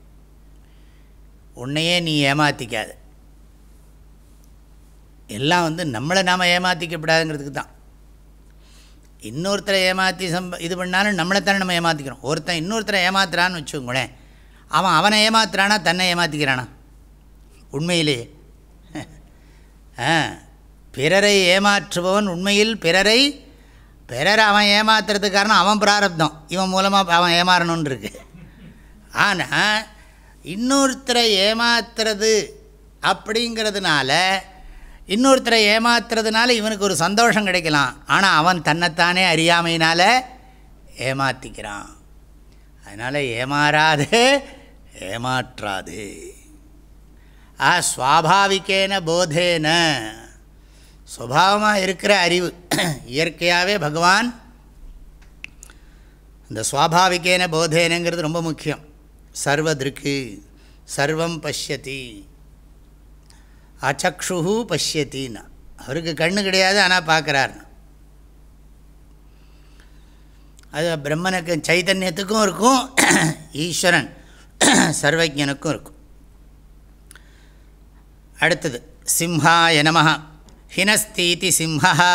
உன்னையே நீ ஏமாற்றிக்காத எல்லாம் வந்து நம்மளை நாம் ஏமாற்றிக்கப்படாதுங்கிறதுக்கு தான். இன்னொருத்தரை ஏமாற்றி சம்ப இது பண்ணாலும் நம்மளைத்தானே நம்ம ஏமாற்றிக்கிறோம் ஒருத்தன் இன்னொருத்தரை ஏமாத்துறான்னு வச்சுக்கோங்களேன். அவன் அவனை ஏமாத்துறானா தன்னை ஏமாற்றிக்கிறானா உண்மையிலேயே. ஆ. பிறரை ஏமாற்றுபவன் உண்மையில் பிறரை பிறரை அவன் ஏமாத்துறதுக்கு காரணம் அவன் பிராரப்தம். இவன் மூலமாக அவன் ஏமாறணுன்னு இருக்கு ஆனால் இன்னொருத்தரை ஏமாத்துறது அப்படிங்கிறதுனால இன்னொருத்தரை ஏமாத்துறதுனால இவனுக்கு ஒரு சந்தோஷம் கிடைக்கலாம். ஆனால் அவன் தன்னைத்தானே அறியாமையினால் ஏமாற்றிக்கிறான் அதனால் ஏமாறாது ஏமாற்றாது. ஆ ஸ்வாபாவிகேன போதேன. சுவாவமாக இருக்கிற அறிவு. இயற்கையாகவே பகவான் இந்த சுவாபாவிகேன போதேனங்கிறது ரொம்ப முக்கியம். சர்வதிருக்கு சர்வம் பஷ்யதி அச்சக்ஷு பஷ்யத்தின்னா அவருக்கு கண்ணு கிடையாது ஆனால் பார்க்குறாருன்னு அது பிரம்மனுக்கு சைதன்யத்துக்கும் இருக்கும் ஈஸ்வரன் சர்வஜனுக்கும் இருக்கும். அடுத்தது சிம்ஹாய நம ஹினஸ்தீதி சிம்ஹா.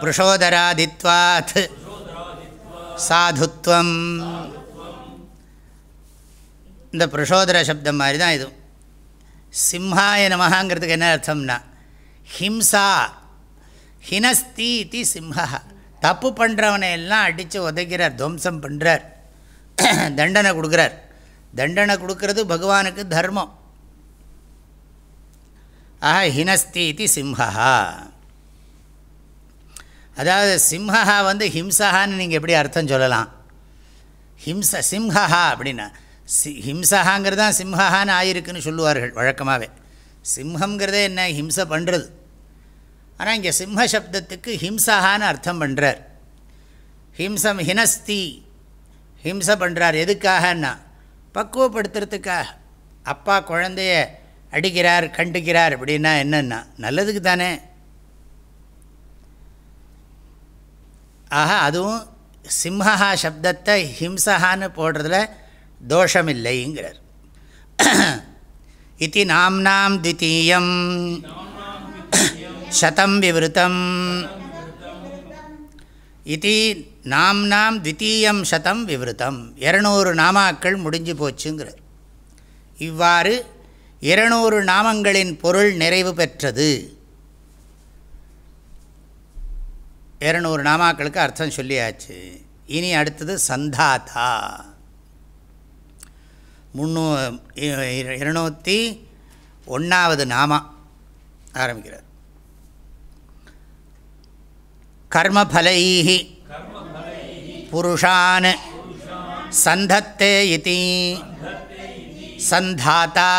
புருஷோதராதித்வாத். சாதுத்வம். இந்த புருஷோதர சப்தம் மாதிரி தான் இது. சிம்ஹாய நமகாங்கிறதுக்கு என்ன அர்த்தம்னா ஹிம்சா ஹினஸ்தி இது சிம்ஹா. தப்பு பண்ணுறவனை எல்லாம் அடித்து உதைக்கிறார் துவம்சம் பண்ணுறார் தண்டனை கொடுக்குறார். தண்டனை கொடுக்கறது பகவானுக்கு தர்மம். ஆஹா ஹினஸ்தி இது சிம்ஹா. அதாவது சிம்ஹா வந்து ஹிம்சஹான்னு நீங்கள் எப்படி அர்த்தம் சொல்லலாம்? ஹிம்ச சிம்ஹா அப்படின்னா சி ஹிம்சஹாங்கிறது தான் சிம்ஹான்னு ஆயிருக்குன்னு சொல்லுவார்கள் வழக்கமாகவே சிம்ஹங்கிறதே என்ன? ஹிம்சை பண்ணுறது ஆனால் இங்கே சிம்ம சப்தத்துக்கு ஹிம்சஹான்னு அர்த்தம் பண்ணுறார் ஹிம்சம் ஹினஸ்தி ஹிம்சை பண்ணுறார் எதுக்காகன்னா பக்குவப்படுத்துறதுக்காக. அப்பா குழந்தைய அடிக்கிறார் கண்டுக்கிறார் அப்படின்னா என்னென்னா நல்லதுக்கு தானே. ஆக அதுவும் சிம்ஹா சப்தத்தை ஹிம்சஹான்னு போடுறதுல தோஷமில்லைங்கிறார். இது நாம்னாம் தித்தீயம் சதம் விவருத்தம். இது நாம்னாம் தித்தீயம் சதம் விவருத்தம். இரநூறு நாமாக்கள் முடிஞ்சு போச்சுங்கிறார். இவ்வாறு இருநூறு நாமங்களின் பொருள் நிறைவு பெற்றது. இருநூறு நாமாக்களுக்கு அர்த்தம் சொல்லியாச்சு. இனி அடுத்தது சந்தாதா. முன்னூ இருநூற்றி ஒன்றாவது நாமா ஆரம்பிக்கிறார். கர்மஃலை புருஷான் சந்தத்தே இதி. சந்தாத்தா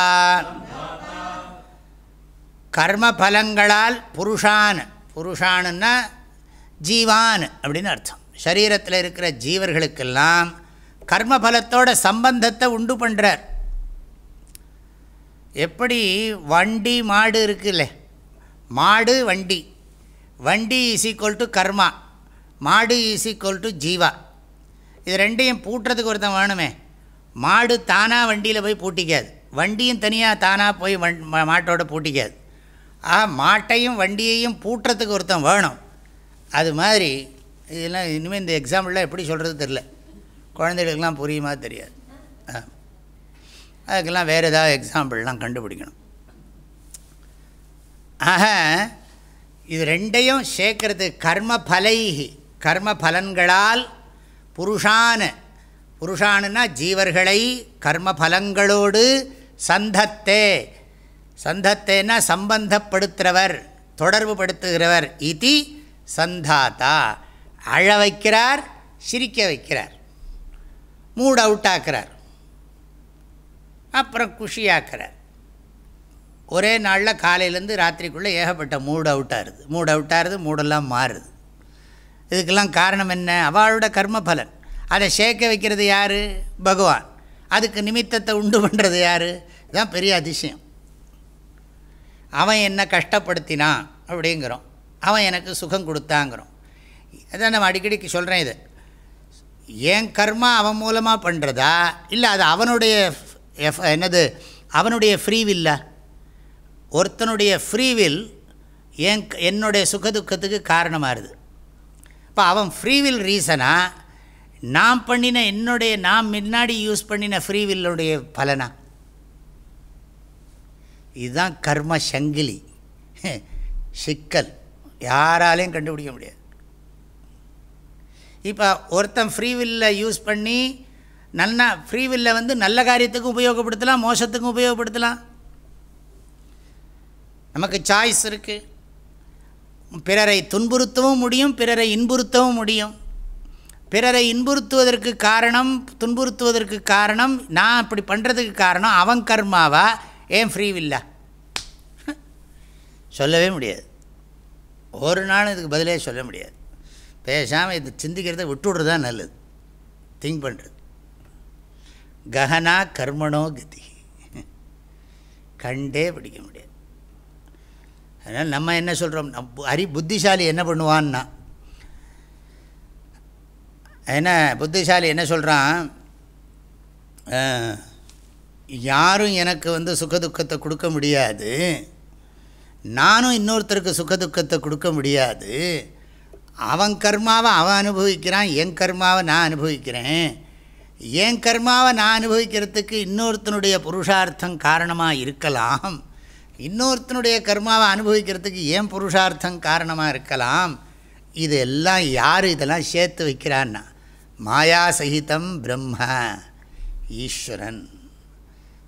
கர்மபலங்களால் புருஷான் புருஷானுன்னா ஜீவான் அப்படின்னு அர்த்தம். சரீரத்தில் இருக்கிற ஜீவர்களுக்கெல்லாம் கர்மபலத்தோட சம்பந்தத்தை உண்டு பண்ணுறார் எப்படி? வண்டி மாடு இருக்குல்ல? மாடு வண்டி. வண்டி இஸ் ஈக்குவல் டு கர்மா. மாடு இஸ் ஈக்குவல் டு ஜீவா. இது ரெண்டையும் பூட்டுறதுக்கு ஒருத்தன் வேணுமே. மாடு தானாக வண்டியில் போய் பூட்டிக்காது. வண்டியும் தனியாக தானாக போய் வண் மாட்டோட பூட்டிக்காது. ஆ மாட்டையும் வண்டியையும் பூட்டுறதுக்கு ஒருத்தன் வேணும். அது மாதிரி இதெல்லாம் இனிமேல் இந்த எக்ஸாம்பிளெலாம் எப்படி சொல்கிறது தெரில குழந்தைகளுக்கெல்லாம் புரியுமா தெரியாது. அதுக்கெல்லாம் வேறு ஏதாவது எக்ஸாம்பிள்லாம் கண்டுபிடிக்கணும். ஆக இது ரெண்டையும் சேர்க்கறது கர்ம பலை கர்ம பலன்களால் புருஷான புருஷானுன்னா ஜீவர்களை கர்ம பலங்களோடு சந்தத்தே. சந்தத்தேன்னா சம்பந்தப்படுத்துகிறவர் தொடர்பு படுத்துகிறவர் இது சந்தாத்தா அழ வைக்கிறார் சிரிக்க வைக்கிறார். மூட் அவுட் ஆக்கிறார் அப்புறம் குஷியாக்கிறார். ஒரே நாளில் காலையிலேருந்து ராத்திரிக்குள்ளே ஏகப்பட்ட மூட் அவுட் ஆகுது மூட் அவுட் ஆகுது மூடெல்லாம் மாறுது. இதுக்கெல்லாம் காரணம் என்ன? அவளோட கர்ம பலன் அதை சேர்க்க வைக்கிறது யார்? பகவான். அதுக்கு நிமித்தத்தை உண்டு பண்ணுறது யார்? இதுதான் பெரிய அதிசயம். அவன் என்ன கஷ்டப்படுத்தினான் அப்படிங்கிறோம். அவன் எனக்கு சுகம் கொடுத்தாங்கிறோம். அதான் நம்ம அடிக்கடிக்கு சொல்கிறேன் இது. என் கர்மா அவன் மூலமாக பண்ணுறதா இல்லை அது அவனுடைய எஃப் என்னது? அவனுடைய ஃப்ரீவில்லா ஒருத்தனுடைய ஃப்ரீவில் என் என்னுடைய சுகதுக்கத்துக்கு காரணமாகுது இப்போ அவன் ஃப்ரீவில் ரீசனாக நான் பண்ணின என்னுடைய நான் முன்னாடி யூஸ் பண்ணின ஃப்ரீவில்லுடைய பலனா? இதுதான் கர்ம சங்கிலி. சிக்கல். யாராலையும் கண்டுபிடிக்க முடியாது. இப்போ ஒருத்தன் ஃப்ரீவில்ல யூஸ் பண்ணி நல்லா ஃப்ரீவில்லை வந்து நல்ல காரியத்துக்கும் உபயோகப்படுத்தலாம் மோசத்துக்கும் உபயோகப்படுத்தலாம். நமக்கு சாய்ஸ் இருக்குது பிறரை துன்புறுத்தவும் முடியும் பிறரை இன்புறுத்தவும் முடியும். பிறரை இன்புறுத்துவதற்கு காரணம் துன்புறுத்துவதற்கு காரணம் நான் அப்படி பண்ணுறதுக்கு காரணம் அவன் கர்மாவா? ஏன் ஃப்ரீ வில்லா சொல்லவே முடியாது. ஒரு நாளும் இதுக்கு பதிலே சொல்ல முடியாது. பேசாமல் இது சிந்திக்கிறத விட்டுவிடுறது தான் நல்லது. திங்க் பண்ணுறது ககனா கர்மனோ கதி. கண்டே பிடிக்க முடியாது. அதனால் நம்ம என்ன சொல்கிறோம் அறி புத்திசாலி என்ன பண்ணுவான்னா என்ன புத்திசாலி என்ன சொல்கிறான் யாரும் எனக்கு வந்து சுகதுக்கத்தை கொடுக்க முடியாது. நானும் இன்னொருத்தருக்கு சுகதுக்கத்தை கொடுக்க முடியாது. அவன் கர்மாவை அவன் அனுபவிக்கிறான் என் கர்மாவை நான் அனுபவிக்கிறேன். என் கர்மாவை நான் அனுபவிக்கிறதுக்கு இன்னொருத்தனுடைய புருஷார்த்தம் காரணமாக இருக்கலாம். இன்னொருத்தனுடைய கர்மாவை அனுபவிக்கிறதுக்கு ஏன் புருஷார்த்தம் காரணமாக இருக்கலாம். இது எல்லாம் யார் இதெல்லாம் சேர்த்து வைக்கிறான்னா? மாயா சகிதம் பிரம்ம ஈஸ்வரன்.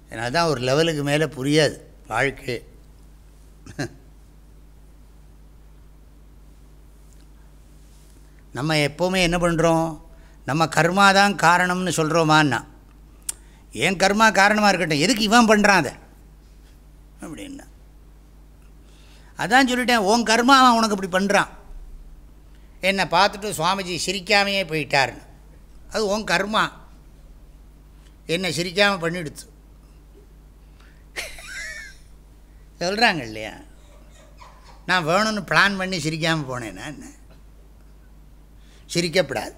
அதனால தான் ஒரு லெவலுக்கு மேலே புரியாது வாழ்க்கை. நம்ம எப்போவுமே என்ன பண்ணுறோம் நம்ம கர்மா தான் காரணம்னு சொல்கிறோமான்னா ஏன் கர்மா காரணமாக இருக்கட்டும் எதுக்கு இவன் பண்ணுறான் அதை? அப்படின்னா. அதான் சொல்லிட்டேன் உன் கர்மா அவன் உனக்கு இப்படி பண்ணுறான் என்னை பார்த்துட்டு சுவாமிஜி சிரிக்காமையே போயிட்டாருன்னு. அது உன் கர்மா. என்னை சிரிக்காமல் பண்ணிடுச்சு சொல்கிறாங்க இல்லையா? நான் வேணும்னு பிளான் பண்ணி சிரிக்காமல் போனேன்னா என்ன? சிரிக்கப்படாது.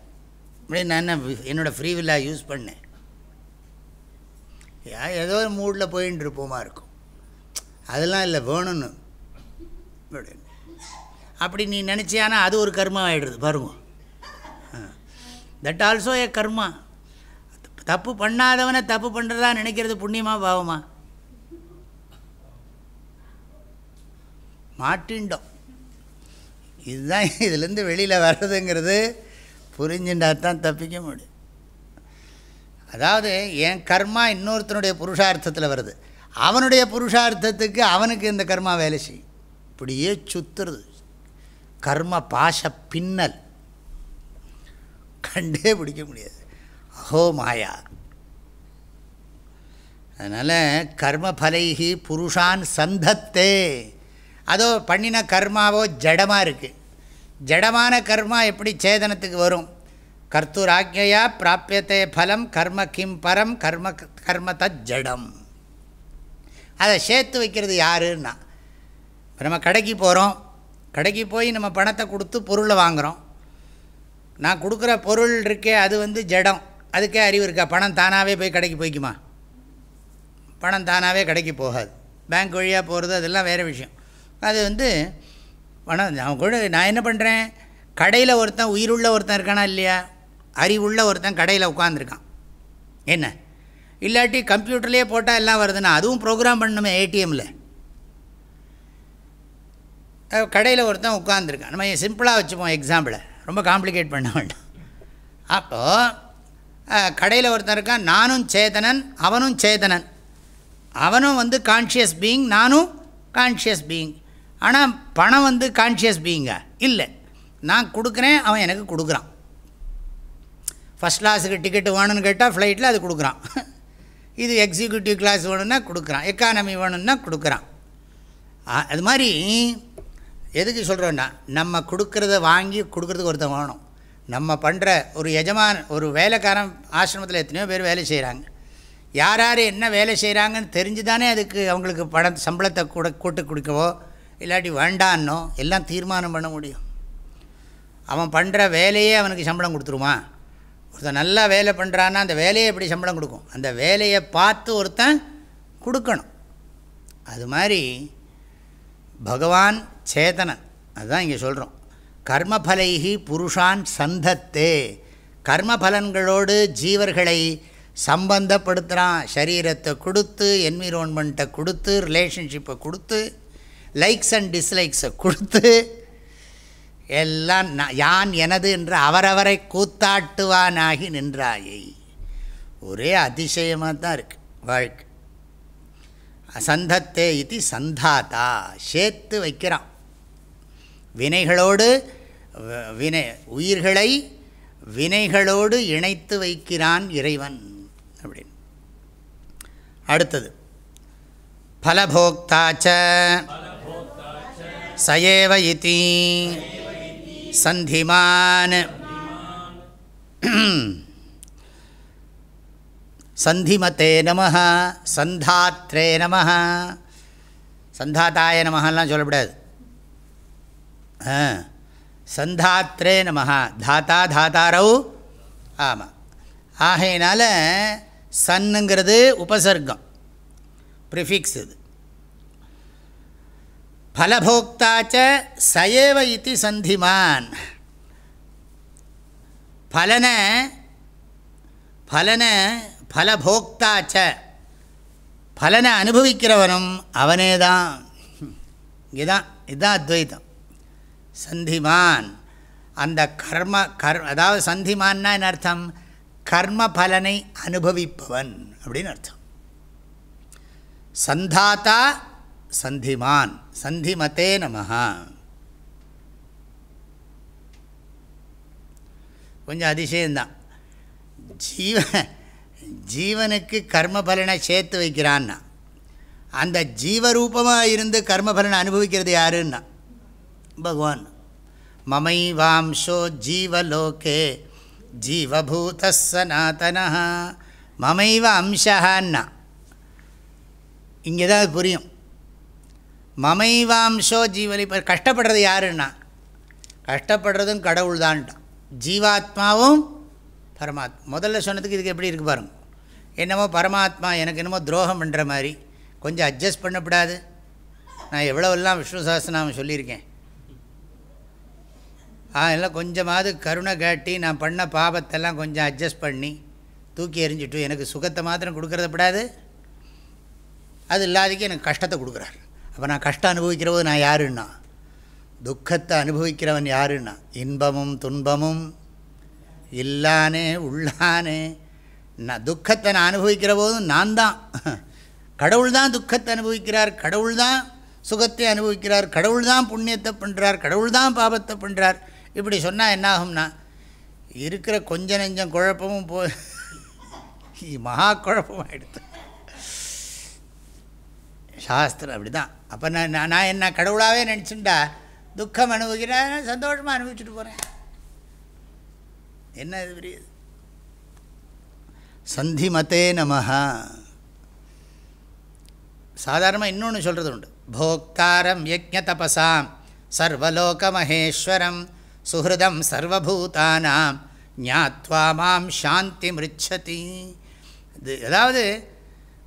அப்படி நான் என்ன என்னோடய ஃப்ரீ வில்லா யூஸ் பண்ணேன். ஏதோ ஒரு மூடில் போயின்னு இருப்போமா இருக்கும். அதெல்லாம் இல்லை வேணும்னு. அப்படி நீ நினச்சியானா அது ஒரு கர்மம் ஆகிடுது பாருங்க. தட் ஆல்சோ ஏ கர்மா தப்பு பண்ணாதவனை தப்பு பண்ணுறதா நினைக்கிறது புண்ணியமா பாவமா? மாட்டின்டோம் இதுதான் இதுலேருந்து வெளியில் வர்றதுங்கிறது புரிஞ்சுட்டா தான் தப்பிக்க முடியும். அதாவது என் கர்மா இன்னொருத்தனுடைய புருஷார்த்தத்தில் வருது. அவனுடைய புருஷார்த்தத்துக்கு அவனுக்கு இந்த கர்மா வேலை செய்யும். இப்படியே சுத்துறது. கர்ம பாச பின்னல். கண்டே பிடிக்க முடியாது. அஹோ மாயா. அதனால் கர்மபலைகி புருஷான் சந்தத்தே. அதோ பண்ணின கர்மாவோ ஜடமாக இருக்குது ஜடமான கர்மா எப்படி சேதனத்துக்கு வரும்? கர்த்தூர் பிராபியத்தை ஃபலம் கர்ம கிம் பரம் கர்ம கர்ம தத் ஜடம். அதை சேர்த்து வைக்கிறது யாருன்னா? இப்போ நம்ம கடைக்கு போகிறோம் கடைக்கு போய் நம்ம பணத்தை கொடுத்து பொருளை வாங்குகிறோம் நான் கொடுக்குற பொருள் இருக்கே அது வந்து ஜடம். அதுக்கே அறிவு இருக்கா? பணம் தானாகவே போய் கடைக்கு போய்க்குமா? பணம் தானாகவே கடைக்கு போகாது. பேங்க் வழியாக போகிறது அதெல்லாம் வேறு விஷயம். அது வந்து பணம் அவன் கூட நான் என்ன பண்ணுறேன் கடையில் ஒருத்தன் உயிருள்ள ஒருத்தன் இருக்கானா இல்லையா? அறிவுள்ள ஒருத்தன் கடையில் உட்காந்துருக்கான் என்ன? இல்லாட்டி கம்ப்யூட்டர்லேயே போட்டால் எல்லாம் வருதுன்னா அதுவும் ப்ரோக்ராம் பண்ணணுமே ஏடிஎம்மில் கடையில் ஒருத்தன் உட்காந்துருக்கான் நம்ம சிம்பிளாக வச்சுப்போம் எக்ஸாம்பிளை. ரொம்ப காம்ப்ளிகேட் பண்ண வேண்டாம். அப்போது கடையில் ஒருத்தன் இருக்கான் நானும் சேதனன் அவனும் சேதனன். அவனும் வந்து கான்ஷியஸ் பீயிங் நானும் கான்ஷியஸ் பீயிங் ஆனால் பணம் வந்து கான்ஷியஸ் பீயிங்கா இல்லை. நான் கொடுக்குறேன் அவன் எனக்கு கொடுக்குறான். ஃபஸ்ட் கிளாஸுக்கு டிக்கெட்டு வேணும்னு கேட்டால் ஃப்ளைட்டில் அது கொடுக்குறான். இது எக்ஸிக்யூட்டிவ் கிளாஸ் வேணும்னா கொடுக்குறான். எக்கானமி வேணும்னா கொடுக்குறான். அது மாதிரி எதுக்கு சொல்கிறோன்னா நம்ம கொடுக்குறத வாங்கி கொடுக்குறதுக்கு ஒருத்தன் வேணும் நம்ம பண்ணுற ஒரு எஜமான ஒரு வேலைக்காரன் ஆசிரமத்தில் எத்தனையோ பேர் வேலை செய்கிறாங்க யார் யார் என்ன வேலை செய்கிறாங்கன்னு தெரிஞ்சு தானே அதுக்கு அவங்களுக்கு பணம் சம்பளத்தை கூட கூட்டு கொடுக்கவோ இல்லாட்டி வேண்டான்னோ எல்லாம் தீர்மானம் பண்ண முடியும். அவன் பண்ணுற வேலையே அவனுக்கு சம்பளம் கொடுத்துருமா? ஒருத்தன் நல்லா வேலை பண்ணுறான்னா அந்த வேலையை எப்படி சம்பளம் கொடுக்கும்? அந்த வேலையை பார்த்து ஒருத்தன் கொடுக்கணும். அது மாதிரி பகவான் சேதனை. அதுதான் இங்கே சொல்கிறோம் கர்மபலைகி புருஷான் சந்தத்தே. கர்மபலன்களோடு ஜீவர்களை சம்பந்தப்படுத்துகிறான் சரீரத்தை கொடுத்து என்விரோன்மெண்ட்டை கொடுத்து ரிலேஷன்ஷிப்பை கொடுத்து லைக்ஸ் அண்ட் டிஸ்லைக்ஸை கொடுத்து எல்லாம் யான் எனது என்று அவரவரை கூத்தாட்டுவானாகி நின்றாயை. ஒரே அதிசயமாக தான் இருக்குது வாழ்க்கை. அசந்தத்தே இது சந்தாதா. சேர்த்து வைக்கிறான். வினைகளோடு வினை உயிர்களை வினைகளோடு இணைத்து வைக்கிறான் இறைவன் அப்படின்னு. அடுத்தது ஃபலபோக்தாச்ச சயேவ இதி சந்திமான். சந்திமத்தே நம சந்தாத்ரே நம சந்தாத்தாய நமகெல்லாம் சொல்லப்படாது. சந்தாத்ரே நமஹா. தாத்தா தாத்தாரவு ஆமாம் ஆகையினால சன்னுங்கிறது உபசர்க்கம். ப்ரிஃபிக்ஸ் இது. பலபோக்தாச்ச சயேவ இத்தி சந்திமான். பலன பலன பலபோக்தாச்ச. பலனை அனுபவிக்கிறவனும் அவனே தான் இங்கே தான் இதுதான் அத்வைதம் சந்திமான். அந்த கர்ம கர் அதாவது சந்திமான்னா என்ன அர்த்தம்? கர்ம பலனை அனுபவிப்பவன் அப்படின்னு அர்த்தம். சந்தாத்தா சந்திமான். சந்திமதே நமஹா. கொஞ்சம் அதிசயம்தான். ஜீவ ஜீவனுக்கு கர்ம பலனை சேர்த்து வைக்கிறான்னா அந்த ஜீவரூபமாக இருந்து கர்ம பலனை அனுபவிக்கிறது யாருன்னா பகவான் மமைவாம்சோ ஜீவலோகே ஜீவபூத சனாத்தன மமைவ அம்சகான்னா இங்கே தான் புரியும். மமைவாம்சோ ஜீவலி இப்போ கஷ்டப்படுறது யாருன்னா? கஷ்டப்படுறதும் கடவுள் தான்ட்டான் ஜீவாத்மாவும் பரமாத்மா. முதல்ல சொன்னதுக்கு இதுக்கு எப்படி இருக்கு பாருங்க. என்னமோ பரமாத்மா எனக்கு என்னமோ துரோகம் பண்ணுற மாதிரி. கொஞ்சம் அட்ஜஸ்ட் பண்ணக்கூடாது நான் எவ்வளோவெல்லாம் விஷ்ணு சஹஸ்ரநாமம் சொல்லியிருக்கேன். அதெல்லாம் கொஞ்சமாவது கருணை காட்டி நான் பண்ண பாபத்தெல்லாம் கொஞ்சம் அட்ஜஸ்ட் பண்ணி தூக்கி எறிஞ்சிட்டு எனக்கு சுகத்தை மாத்திரம் கொடுக்கறத கூடாது அது இல்லாதக்கு எனக்கு கஷ்டத்தை கொடுக்குறார். அப்போ நான் கஷ்டம் அனுபவிக்கிறபோது நான் யாருன்னா? துக்கத்தை அனுபவிக்கிறவன் யாருன்னா? இன்பமும் துன்பமும் இல்லானே உள்ளானே. நான் துக்கத்தை நான் அனுபவிக்கிற போதும் நான் தான். கடவுள் தான் துக்கத்தை அனுபவிக்கிறார் கடவுள் தான் சுகத்தை அனுபவிக்கிறார் கடவுள் தான் புண்ணியத்தை பண்ணுறார் கடவுள் தான் பாபத்தை பண்ணுறார் இப்படி சொன்னால் என்ன ஆகும்னா இருக்கிற கொஞ்ச நெஞ்சம் குழப்பமும் போ மகா குழப்பமாகிடுது சாஸ்திரம் அப்படி தான் அப்போ நான் நான் என்ன கடவுளாகவே நினச்சிண்டா துக்கம் அனுபவிக்கிறேன் சந்தோஷமாக அனுபவிச்சுட்டு போகிறேன் என்ன இது தெரியுது சந்தி மதே நமஹா. சாதாரணமாக இன்னொன்று சொல்கிறது உண்டு. போக்தாரம் யஜ்ஞ தபசாம் சர்வலோக மகேஸ்வரம். சுஹൃதம் சர்வபூதானாம் ஞாத்வா மாம் சாந்தி மிருச்சதி இது அதாவது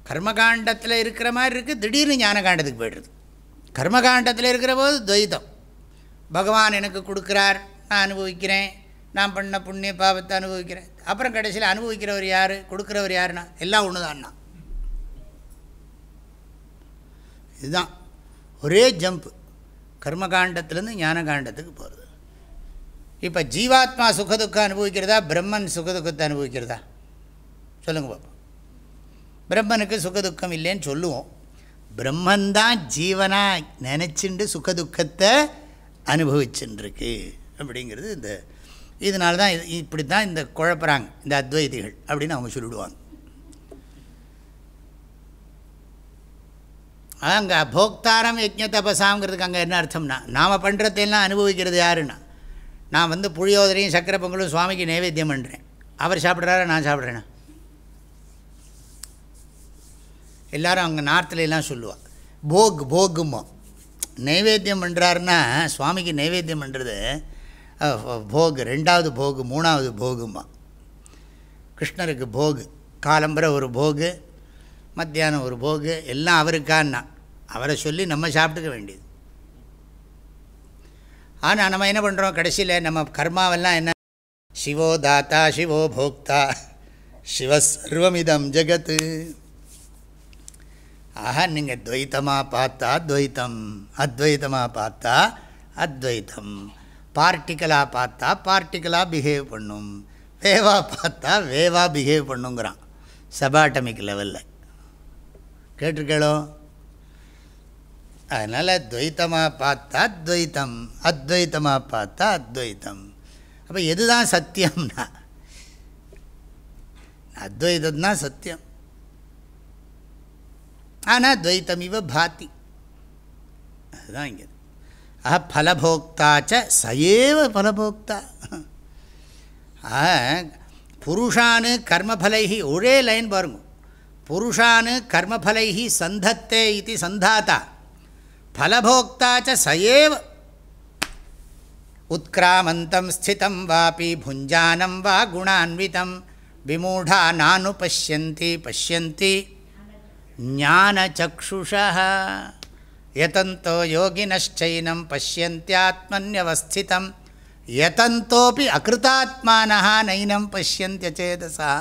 கர்மகாண்டத்தில் இருக்கிற மாதிரி இருக்குது திடீர்னு ஞானகாண்டத்துக்கு போய்டுறது. கர்மகாண்டத்தில் இருக்கிற போது துவைதம். பகவான் எனக்கு கொடுக்குறார் நான் அனுபவிக்கிறேன் நான் பண்ண புண்ணிய பாவத்தை அனுபவிக்கிறேன். அப்புறம் கடைசியில் அனுபவிக்கிறவர் யார் கொடுக்குறவர் யாருன்னா எல்லாம் ஒன்று தான்னா இதுதான். ஒரே ஜம்ப் கர்மகாண்டத்துலேருந்து ஞானகாண்டத்துக்கு போகிறது இப்போ ஜீவாத்மா சுகதுக்கம் அனுபவிக்கிறதா பிரம்மன் சுகதுக்கத்தை அனுபவிக்கிறதா? சொல்லுங்கள் பாப்பா பிரம்மனுக்கு சுகதுக்கம் இல்லைன்னு சொல்லுவோம். பிரம்மன்தான் ஜீவனாக நினச்சிண்டு சுகதுக்கத்தை அனுபவிச்சுருக்கு அப்படிங்கிறது இந்த இதனால தான் இது இப்படி தான் இந்த குழப்புறாங்க இந்த அத்வைதிகள் அப்படின்னு அவங்க சொல்லிவிடுவாங்க அங்கே போக்தாரம் யஜ்ஞ தபசாங்கிறதுக்கு அங்கே என்ன அர்த்தம்னா நாம் பண்ணுறதெல்லாம் அனுபவிக்கிறது யாருன்னா? நான் வந்து புளியோதரையும் சக்கரை பொங்கலும் சுவாமிக்கு நைவேத்தியம் பண்ணுறேன் அவர் சாப்பிட்றாரு நான் சாப்பிட்றேன்னா எல்லோரும் அங்கே நார்த்தில் எல்லாம் சொல்லுவாள் போக் போகுமோ நைவேத்தியம் பண்ணுறாருன்னா சுவாமிக்கு நைவேத்தியம் பண்ணுறது போகு ரெண்டாவது போகு மூணாவது போகுமா கிருஷ்ணருக்கு போகு காலம்பரை ஒரு போகு மத்தியானம் ஒரு போகு எல்லாம் அவருக்கான்னா. அவரை சொல்லி நம்ம சாப்பிட்டுக்க வேண்டியது. ஆனால் நம்ம என்ன பண்ணுறோம் கடைசியில் நம்ம கர்மாவெல்லாம் என்ன? சிவோ தாத்தா சிவோ போக்தா. சிவசர்வமிதம் ஜெகத்து. ஆக நீங்கள் துவைத்தமாக பார்த்தா துவைத்தம் அத்வைத்தமாக பார்த்தா அத்வைத்தம். பார்ட்டிக்கலாக பார்த்தா பார்ட்டிக்கலாக பிஹேவ் பண்ணும். வேவாக பார்த்தா வேவாக பிஹேவ் பண்ணுங்கிறான். சபாட்டமிக் லெவலில் கேட்டிருக்கேளோ? அதனால் துவைத்தமாக பார்த்தா துவைத்தம் அத்வைத்தமாக பார்த்தா அத்வைத்தம். அப்போ எதுதான் சத்தியம்னா? அத்வைதம் தான் சத்தியம். ஆனால் துவைத்தம் இவ பாத்தி அதுதான் இங்கே. ஆஹா ஃபலபோக்தாச்ச சயேவ ஃபலபோக்தா புருஷானு கர்மஃபலைஹி ஒரே லைன் பாருங்க. புருஷானு கர்மஃபலைஹி சந்தத்தே இது சந்தாத்தா ஃபலபோக்தாச்ச சயேவ் உத்கிராமந்தம் ஸ்திதம் வாபி புஞ்சானம் வா குணான்விதம் விமூடா நானு பசியந்தி பசியந்தி ஞானச்சுஷா யதந்தோ யோகினச்சைனம் பசியந்தியாத்மன்யவஸ்திதம் யதந்தோப்பி அகிருத்தாத்மான நைனம் பசியந்தியச்சேதசா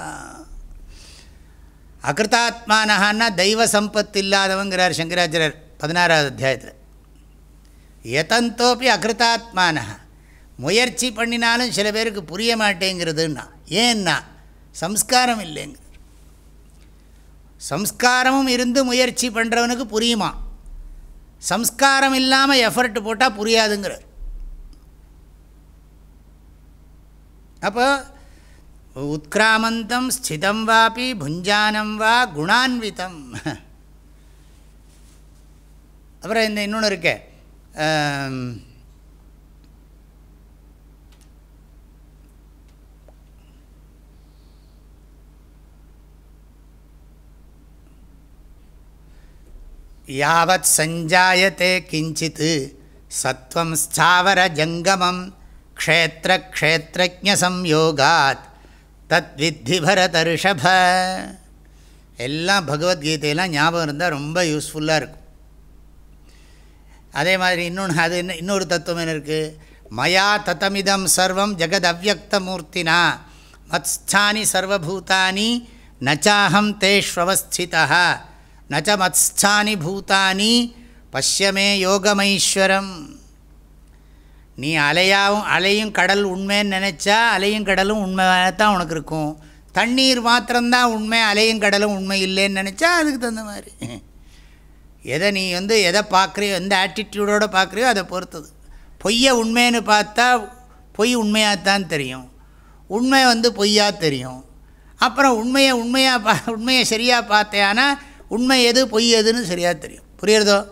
அகிருத்தாத்மானஹான்னா தெய்வ சம்பத்து இல்லாதவங்கிறார் சங்கராச்சாரியர் பதினாறாவது அத்தியாயத்தில் யதந்தோப்பி அகிருத்தாத்மான முயற்சி பண்ணினாலும் சில பேருக்கு புரிய மாட்டேங்கிறதுன்னா. ஏன்னா சம்ஸ்காரம் இல்லைங்க. சம்ஸ்காரமும் இருந்து முயற்சி பண்ணுறவனுக்கு புரியுமா? சம்ஸ்காரம் இல்லாமல் எஃபர்ட் போட்டால் புரியாதுங்கிறார். அப்போ உத்கிராமந்தம் ஸ்திதம் வாபி புஞ்சானம் வா குணான்விதம். அப்புறம் இந்த இன்னொன்று இருக்கே. யாவத் சஞ்சாயத்தே கிஞ்சித் சத்வம் ஸ்தாவர ஜங்கமம் க்ஷேத்திரக்ஷேத்திரஜசம்யோகாத் தத் வித்தி பரதர்ஷப எல்லாம் பகவத்கீதையெல்லாம் ஞாபகம் இருந்தால் ரொம்ப யூஸ்ஃபுல்லாக இருக்கும். அதே மாதிரி இன்னொன்று அது என்ன இன்னொரு தத்துவம் என்ன இருக்குது மயா தத்தமிதம் சர்வம் ஜெகத் அவ்வக்தமூர்த்தினா மத்ஸ்தானி சர்வபூதானி நச்சாஹம் தேஷ்வவஸ்திதா நச்ச மத்ஸ்தானி பூதானி பஷ்யமே யோகமைஸ்வரம். நீ அலையாவும் அலையும் கடல் உண்மைன்னு நினச்சா அலையும் கடலும் உண்மையாக தான் உனக்கு இருக்கும். தண்ணீர் மாத்திரம்தான் உண்மை அலையும் கடலும் உண்மை இல்லைன்னு நினச்சா அதுக்கு தகுந்த மாதிரி. எதை நீ வந்து எதை பார்க்குறியோ எந்த ஆட்டிடியூடோடு பார்க்குறியோ அதை பொறுத்தது. பொய்யை உண்மைன்னு பார்த்தா பொய் உண்மையாகத்தான் தெரியும். உண்மை வந்து பொய்யாக தெரியும். அப்புறம் உண்மையை உண்மையாக பா உண்மையை சரியாக பார்த்தேன்னா உண்மை எது பொய் எதுன்னு சரியாக தெரியும். புரியுறதோ?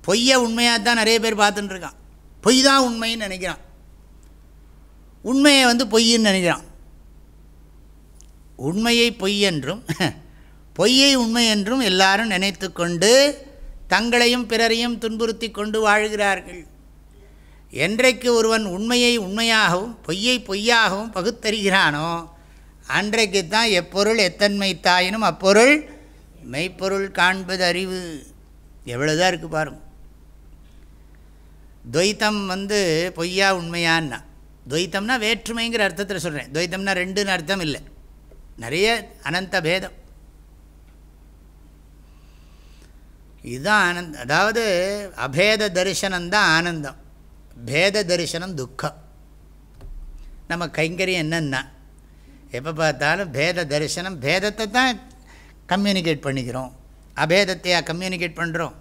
பொய்யை உண்மையாக தான் நிறைய பேர் பார்த்துட்டுருக்கான். பொய் தான் உண்மைன்னு நினைக்கிறான். உண்மையை வந்து பொய்ன்னு நினைக்கிறான். உண்மையை பொய் என்றும் பொய்யை உண்மை என்றும் எல்லாரும் நினைத்து கொண்டு தங்களையும் பிறரையும் துன்புறுத்தி கொண்டு வாழ்கிறார்கள். என்றைக்கு ஒருவன் உண்மையை உண்மையாகவும் பொய்யை பொய்யாகவும் பகுத்தறிகிறானோ அன்றைக்கு தான் எப்பொருள் எத்தன்மை தாயினும் அப்பொருள் மெய்ப்பொருள் காண்பது அறிவு. எவ்வளோதான் இருக்குது பாருங்க. துவைத்தம் வந்து பொய்யா உண்மையான்னா துவைத்தம்னா வேற்றுமைங்கிற அர்த்தத்தில் சொல்கிறேன் துவைத்தம்னா ரெண்டுன்னு அர்த்தம் இல்லை. நிறைய அனந்த பேதம். இதுதான் ஆனந்தம் அதாவது அபேத தரிசனம்தான் ஆனந்தம். பேத தரிசனம் துக்கம். நம்ம கைங்கரியம் என்னென்னா எப்போ பார்த்தாலும் பேத தரிசனம் பேதத்தை தான் கம்யூனிகேட் பண்ணிக்கிறோம். அபேதத்தையாக கம்யூனிகேட் பண்ணுறோம்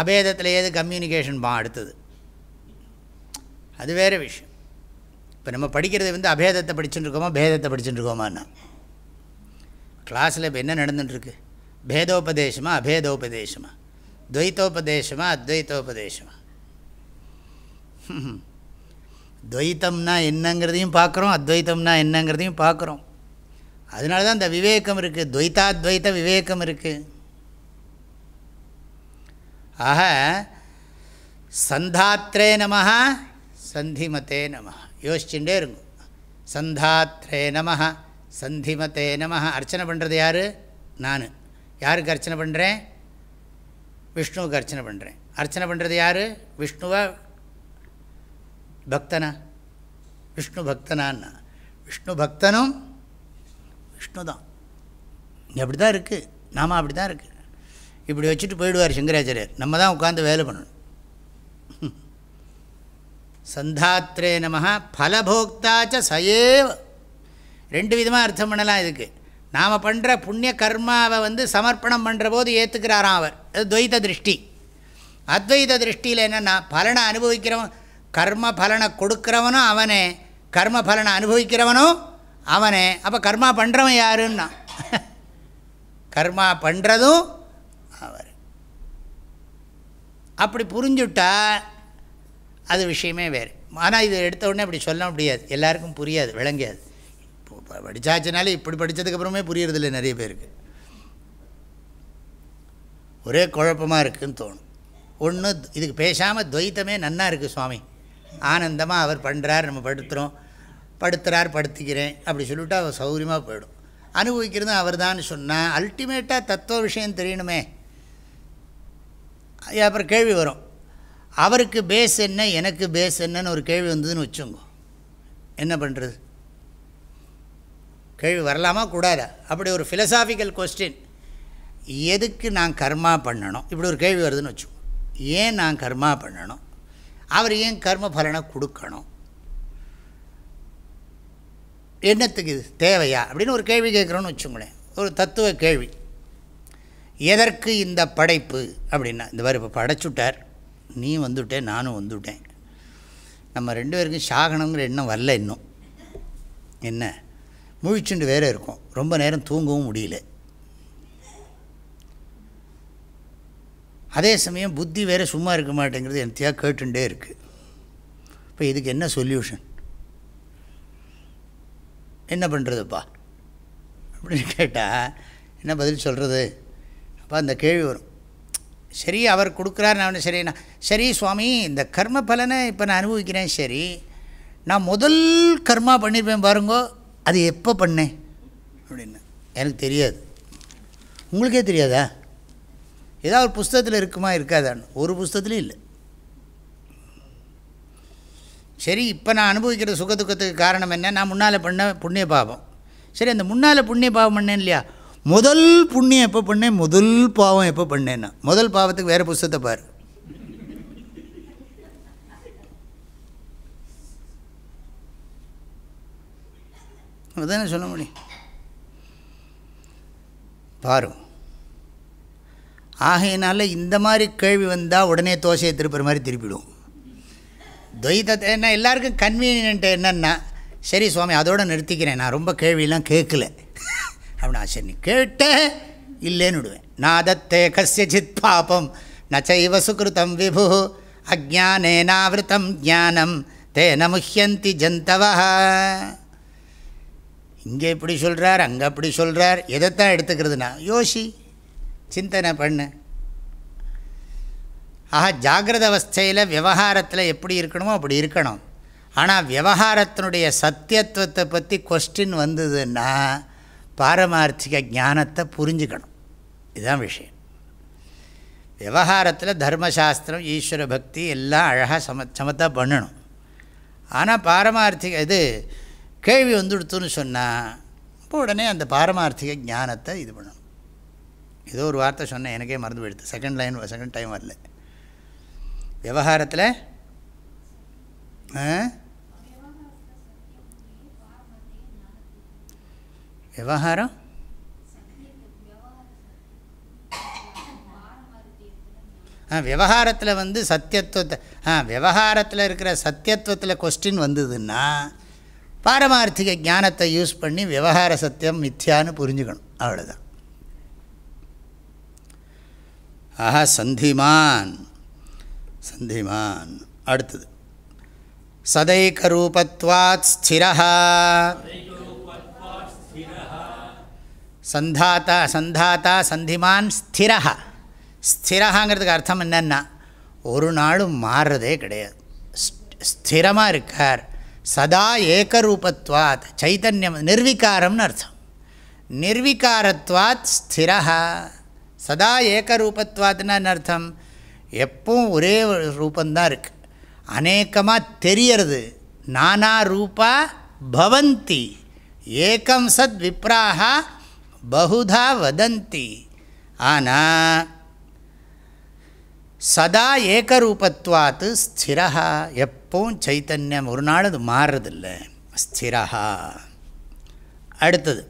அபேதத்தில் ஏது கம்யூனிகேஷன் பா அடுத்தது. அது வேறு விஷயம். இப்போ நம்ம படிக்கிறது வந்து அபேதத்தை படிச்சுட்டுருக்கோமா பேதத்தை படிச்சுட்டுருக்கோமான்னா க்ளாஸில் கிளாஸில் இப்போ என்ன நடந்துட்டுருக்கு பேதோபதேசமா அபேதோபதேசமா துவைத்தோபதேசமா அத்வைத்தோபதேசமா துவைத்தம்னா என்னங்கிறதையும் பார்க்குறோம் அத்வைத்தம்னா என்னங்கிறதையும் பார்க்குறோம். அதனால தான் இந்த விவேகம் இருக்குது துவைத்தாத்வைத்த விவேகம் இருக்குது ஆக சந்தாத்ரே நம சந்திமதே நம யோசிச்சுட்டே இருக்கும் சந்தாத்ரே நம சந்திமத்தே நம அர்ச்சனை பண்ணுறது யார்? நான். யாருக்கு அர்ச்சனை பண்ணுறேன் விஷ்ணுவுக்கு அர்ச்சனை பண்ணுறேன் அர்ச்சனை பண்ணுறது யார்? விஷ்ணுவா? பக்தனா? விஷ்ணு பக்தனான்னா. விஷ்ணு பக்தனும் விஷ்ணு தான் இங்கே அப்படி தான் இருக்குது நாம அப்படி தான் இருக்குது இப்படி வச்சுட்டு போயிடுவார் சங்கராச்சாரியர். நம்ம தான் உட்காந்து வேலை பண்ணணும். சந்தாத்ரே நம பலபோக்தாச்ச சயேவ். ரெண்டு விதமாக அர்த்தம் பண்ணலாம் இதுக்கு. நாம் பண்ணுற புண்ணிய கர்மாவை வந்து சமர்ப்பணம் பண்ணுற போது ஏற்றுக்கிறாராம் அவர். அது துவைத திருஷ்டி. அத்வைத திருஷ்டியில் என்னென்னா பலனை அனுபவிக்கிறவன் கர்ம பலனை கொடுக்குறவனும் அவனே. கர்ம பலனை அனுபவிக்கிறவனும் அவனே. அப்போ கர்மா பண்ணுறவன் யாருன்னா? கர்மா பண்ணுறதும் அவர். அப்படி புரிஞ்சுட்டா அது விஷயமே வேறு. ஆனால் இது எடுத்த உடனே அப்படி சொல்ல முடியாது. எல்லாருக்கும் புரியாது விளங்கியாது படித்தாச்சுனாலே இப்படி படித்ததுக்கப்புறமே புரியறதில்ல நிறைய பேருக்கு. ஒரே குழப்பமாக இருக்குதுன்னு தோணும். ஒன்று இதுக்கு பேசாமல் துவைத்தமே நன்னா இருக்குது சுவாமி. ஆனந்தமாக அவர் பண்ணுறார் நம்ம படுத்துகிறோம் படுத்துகிறார் படுத்திக்கிறேன் அப்படி சொல்லிவிட்டு அவர் சௌகரியமாக போயிடும். அனுபவிக்கிறதும் அவர் தான் சொன்னால் அல்டிமேட்டாக தத்துவ விஷயம் தெரியணுமே. அப்புறம் கேள்வி வரும். அவருக்கு பேஸ் என்ன எனக்கு பேஸ் என்னன்னு ஒரு கேள்வி வந்ததுன்னு வச்சுங்க. என்ன பண்ணுறது கேள்வி வரலாமா? கூடாதா? அப்படி ஒரு ஃபிலசாஃபிக்கல் கொஸ்டின் எதுக்கு நான் கர்மா பண்ணணும்? இப்படி ஒரு கேள்வி வருதுன்னு வச்சுக்கோ. ஏன் நான் கர்மா பண்ணணும்? அவர் ஏன் கர்ம பலனை கொடுக்கணும்? என்னத்துக்கு இது தேவையா? அப்படின்னு ஒரு கேள்வி கேட்குறோன்னு வச்சுங்களேன் ஒரு தத்துவ கேள்வி. எதற்கு இந்த படைப்பு? அப்படின்னா இந்த மாதிரி இப்போ படைச்சுட்டார். நீ வந்துவிட்டேன் நானும் வந்துவிட்டேன் நம்ம ரெண்டு பேருக்கும் சாகனங்கிற எண்ணம் வரல இன்னும். என்ன? முழிச்சுண்டு வேறு இருக்கும். ரொம்ப நேரம் தூங்கவும் முடியல. அதே சமயம் புத்தி வேறு சும்மா இருக்க மாட்டேங்கிறது என்த்தையாக கேட்டுட்டே இருக்குது இப்போ இதுக்கு என்ன சொல்யூஷன்? என்ன பண்ணுறதுப்பா அப்படின்னு கேட்டால் என்ன பதில் சொல்கிறது அப்போ அந்த கேள்வி வரும். சரி அவர் கொடுக்குறார் நான் சரி சரி சுவாமி இந்த கர்ம பலனை இப்போ நான் அனுபவிக்கிறேன் சரி. நான் முதல் கர்மா பண்ணியிருப்பேன் பாருங்கோ அது எப்போ பண்ணேன் அப்படின்னு. எனக்கு தெரியாது. உங்களுக்கே தெரியாதா? ஏதாவது ஒரு புஸ்தகத்தில் இருக்குமா இருக்காதான்னு. ஒரு புஸ்தகத்துலையும் இல்லை. சரி இப்போ நான் அனுபவிக்கிற சுக துக்கத்துக்கு காரணம் என்ன? நான் முன்னால் பண்ண புண்ணிய பாவம். சரி அந்த முன்னால் புண்ணிய பாவம் பண்ணேன் இல்லையா? முதல் புண்ணியம் எப்போ பண்ணேன்? முதல் பாவம் எப்போ பண்ணேன்னா. முதல் பாவத்துக்கு வேறு புஸ்தகத்தை பாரு. அதுதானே சொல்ல முடியும். பாரு ஆகையினால இந்த மாதிரி கேள்வி வந்தால் உடனே தோசையை திருப்புற மாதிரி திருப்பிடுவோம். துவைதத்தை என்ன எல்லாருக்கும் கன்வீனியன்ட் என்னென்னா சரி சுவாமி அதோடு நிறுத்திக்கிறேன். நான் ரொம்ப கேள்வியெல்லாம் கேட்கல. அப்படின்னா சரி நீ கேட்ட இல்லைன்னு விடுவேன். நாதத்தே கசித் பாபம் நச்சைவ சுகிருத்தம் விபு அஜானேனாவிருத்தம் ஜானம் தேன முஹ்யந்தி ஜந்தவா இங்கே இப்படி சொல்கிறார் அங்கே அப்படி சொல்கிறார் எதைத்தான் எடுத்துக்கிறதுனா யோசி சிந்தனை பண்ணு. ஆக ஜாகிரத அவஸ்தையில் விவகாரத்தில் எப்படி இருக்கணுமோ அப்படி இருக்கணும். ஆனால் விவகாரத்தினுடைய சத்தியத்துவத்தை பற்றி கொஸ்டின் வந்ததுன்னா பாரமார்த்திக ஞானத்தை புரிஞ்சுக்கணும். இதுதான் விஷயம். விவகாரத்தில் தர்மசாஸ்திரம் ஈஸ்வர பக்தி எல்லாம் அழகாக சம சமத்தாக பண்ணணும். ஆனால் பாரமார்த்திக இது கேள்வி வந்துடுத்துன்னு சொன்னால் இப்போ உடனே அந்த பாரமார்த்திக ஞானத்தை இது பண்ணணும் ஏதோ ஒரு வார்த்தை சொன்னேன் எனக்கே மறந்து போயிடுது. செகண்ட் லைன் செகண்ட் டைம் வரல. விவகாரத்தில் விவகாரம்? ஆ விவகாரத்தில் வந்து சத்தியத்துவத்தை ஆ விவகாரத்தில் இருக்கிற சத்தியத்துவத்தில் கொஸ்டின் வந்ததுன்னா பாரமார்த்திக ஞானத்தை யூஸ் பண்ணி விவகார சத்தியம் மித்யான்னு புரிஞ்சுக்கணும். அவ்வளோதான் ஆஹா சந்திமான். சந்திமான். அடுத்தது. சதைக்கரூபத்வாத் ஸ்திரா சந்தாத்தா சந்தாத்தா சந்திமான் ஸ்திரா ஸ்திரகாங்கிறதுக்கு அர்த்தம் என்னென்னா ஒரு நாளும் மாறுறதே கிடையாது. ஸ்திரமாக இருக்கார். சதா ஏகரூபத்வாத் சைத்தன்யம் நிர்விகாரம்னு அர்த்தம். நிர்விகாரத்வாத் ஸ்திரஹா. சதா ஏகரூபத்வாத்னு அர்த்தம்? எப்பவும் ஒரே ரூபந்தான் இருக்குது அநேகமாக தெரியறது. நானா ரூபா பவந்தி. ஏகம் சத் விப்ராக பகுதா வதந்தி. ஆனால் சதா ஏகரூபத்வாத்து ஸ்திரா எப்பவும் சைத்தன்யம் ஒரு நாள் அது மாறுறதில்லை. ஸ்திரா அடுத்தது.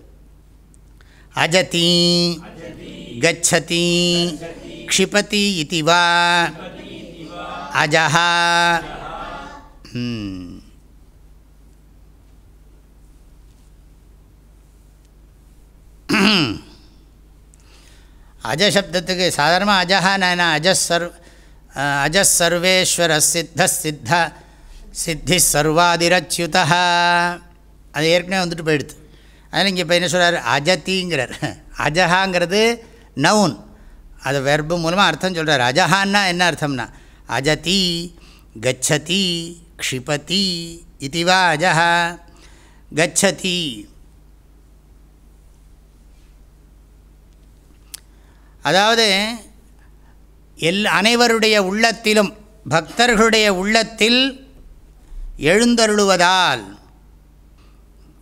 அஜதி. கச்சதி. க்ஷிபதி இதுவா அஜஹா. அஜசப்தத்துக்கு சாதாரணமாக அஜஹா நான் அஜஸ் சர்வ அஜஸ் சர்வேஸ்வர சித்த சித்த சித்தி சர்வாதிரச்யுதா அது ஏற்கனவே வந்துட்டு போயிடுது. அதில் இங்கே இப்போ என்ன சொல்கிறார் அஜதிங்கிறார். அஜஹாங்கிறது நவுன் அது வெர்பு மூலமாக அர்த்தம் சொல்கிறார் அஜஹான்னா என்ன அர்த்தம்னா? அஜதி கச்சதி க்ஷிபதி இதுவா அஜஹா. கச்சதி. அதாவது எல் அனைவருடைய உள்ளத்திலும் பக்தர்களுடைய உள்ளத்தில் எழுந்தருளுவதால்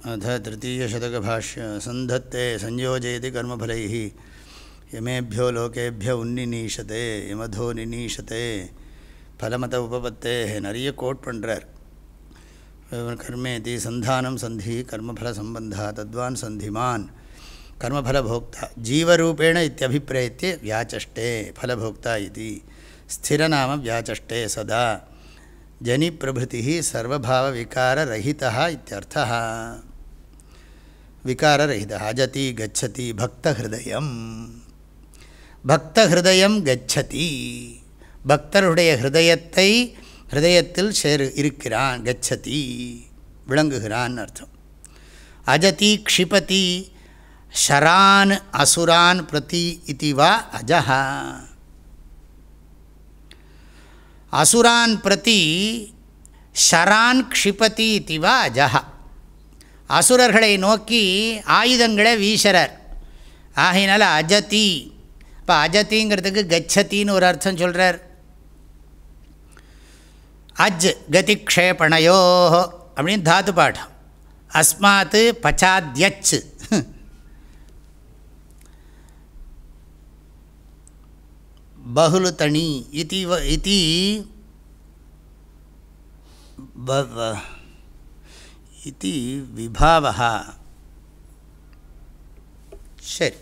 அத திருத்தீயசதகபாஷ்ய சந்தத்தே சஞ்சோஜயதி கர்மஃலை யமேபியோ லோகேபிய உன்னிநீஷத்தே யமதோ நிநீஷத்தே பலமத உபபத்தே நிறைய கோட் பண்ணுறார் கர்மேதி சந்தானம் சந்தி கர்மஃல சம்பந்தா தத்வான் சந்திமான் கர்மஃலபோக்தா ஜீவரூபேண இத்தியபிப்பிரேத்திய வியாச்சஷ்டே ஃபலபோக்தா இது ஸ்திரநாம வியாச்சஷ்டே சதா ஜனி பிரபுதி சர்வபாவ விகார ரஹிதா இத்தியர்த்தா விகாரரஹிதா அஜதி கச்சதி பக்தஹிருதயம். பக்தஹிருதயம் கச்சதி. பக்தருடைய ஹிருதயத்தை ஹிருதயத்தில் சேரு இருக்கிறான் கச்சதி விளங்குகிறான் அர்த்தம். அஜதி க்ஷிபதி ஷரான் அசுரான் பிரதி இது அஜஹா. அசுரான் பிரதி ஷரான் க்ஷிபதி இது வா அஜஹா அசுரர்களை நோக்கி ஆயுதங்களை வீசரர். ஆகையினால அஜதி. இப்போ அஜதிங்கிறதுக்கு கச்சத்தின்னு ஒரு அர்த்தம் சொல்கிறார் அஜ் கதிக்ஷேபணையோ அப்படின்னு தாத்து பாடம் அஸ்மாத் பச்சாத்யச் பகுலுதணி இதி வ- இதி ப- வ- சரி.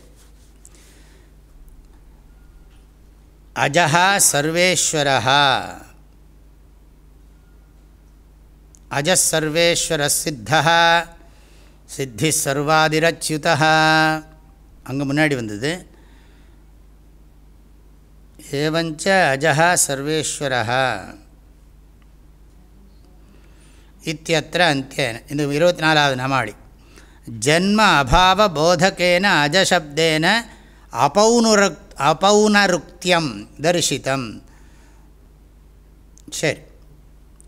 அஜஹா சர்வேஸ்வரா அஜஸ் சர்வேஸ்வர சித்தி சர்வாதிரச்யுதः அங்கே முன்னாடி வந்தது. ஏவஞ்ச அஜஹா சர்வேஸ்வரः இத்தியத்திர அந்தியன இந்த இருபத்தி நாலாவது நமாளி ஜன்ம அபாவ போதகேன அஜசப்தேன அபௌனுருக் அபௌனருக்தியம் தரிசித்தம் சரி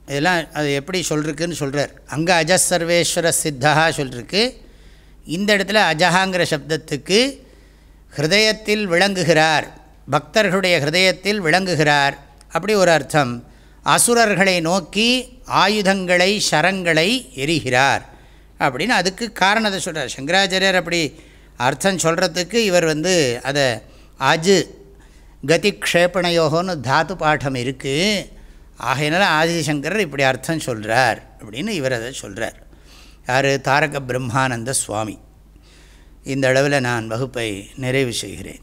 இதெல்லாம் அது எப்படி சொல்லிருக்குன்னு சொல்கிறார் அங்கே அஜஸ் சர்வேஸ்வர சித்தா சொல்லிருக்கு இந்த இடத்துல அஜகாங்கிற சப்தத்துக்கு ஹிருதயத்தில் விளங்குகிறார். பக்தர்களுடைய ஹிருதயத்தில் விளங்குகிறார். அப்படி ஒரு அர்த்தம். அசுரர்களை நோக்கி ஆயுதங்களை ஷரங்களை எரிகிறார். அப்படின்னு அதுக்கு காரணத்தை சொல்கிறார் சங்கராச்சாரியர் அப்படி அர்த்தம் சொல்கிறதுக்கு இவர் வந்து அதை அஜு கதி க்ஷேபணையோகோன்னு தாத்து பாடம் இருக்குது ஆகையினால ஆதிசங்கரர் இப்படி அர்த்தம் சொல்கிறார் அப்படின்னு இவர் அதை சொல்கிறார் யார்? தாரக பிரம்மானந்த சுவாமி. இந்த அளவில் நான் வகுப்பை நிறைவு செய்கிறேன்.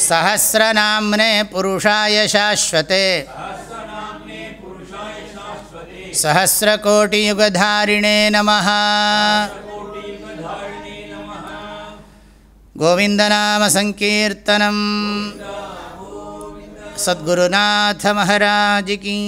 सहस्रनाम्ने पुरुषाय शाश्वते। सहस्रकोटियुगधारिणे नमः। गोविन्दनामसङ्कीर्तनम् सद्गुरुनाथमहाराज की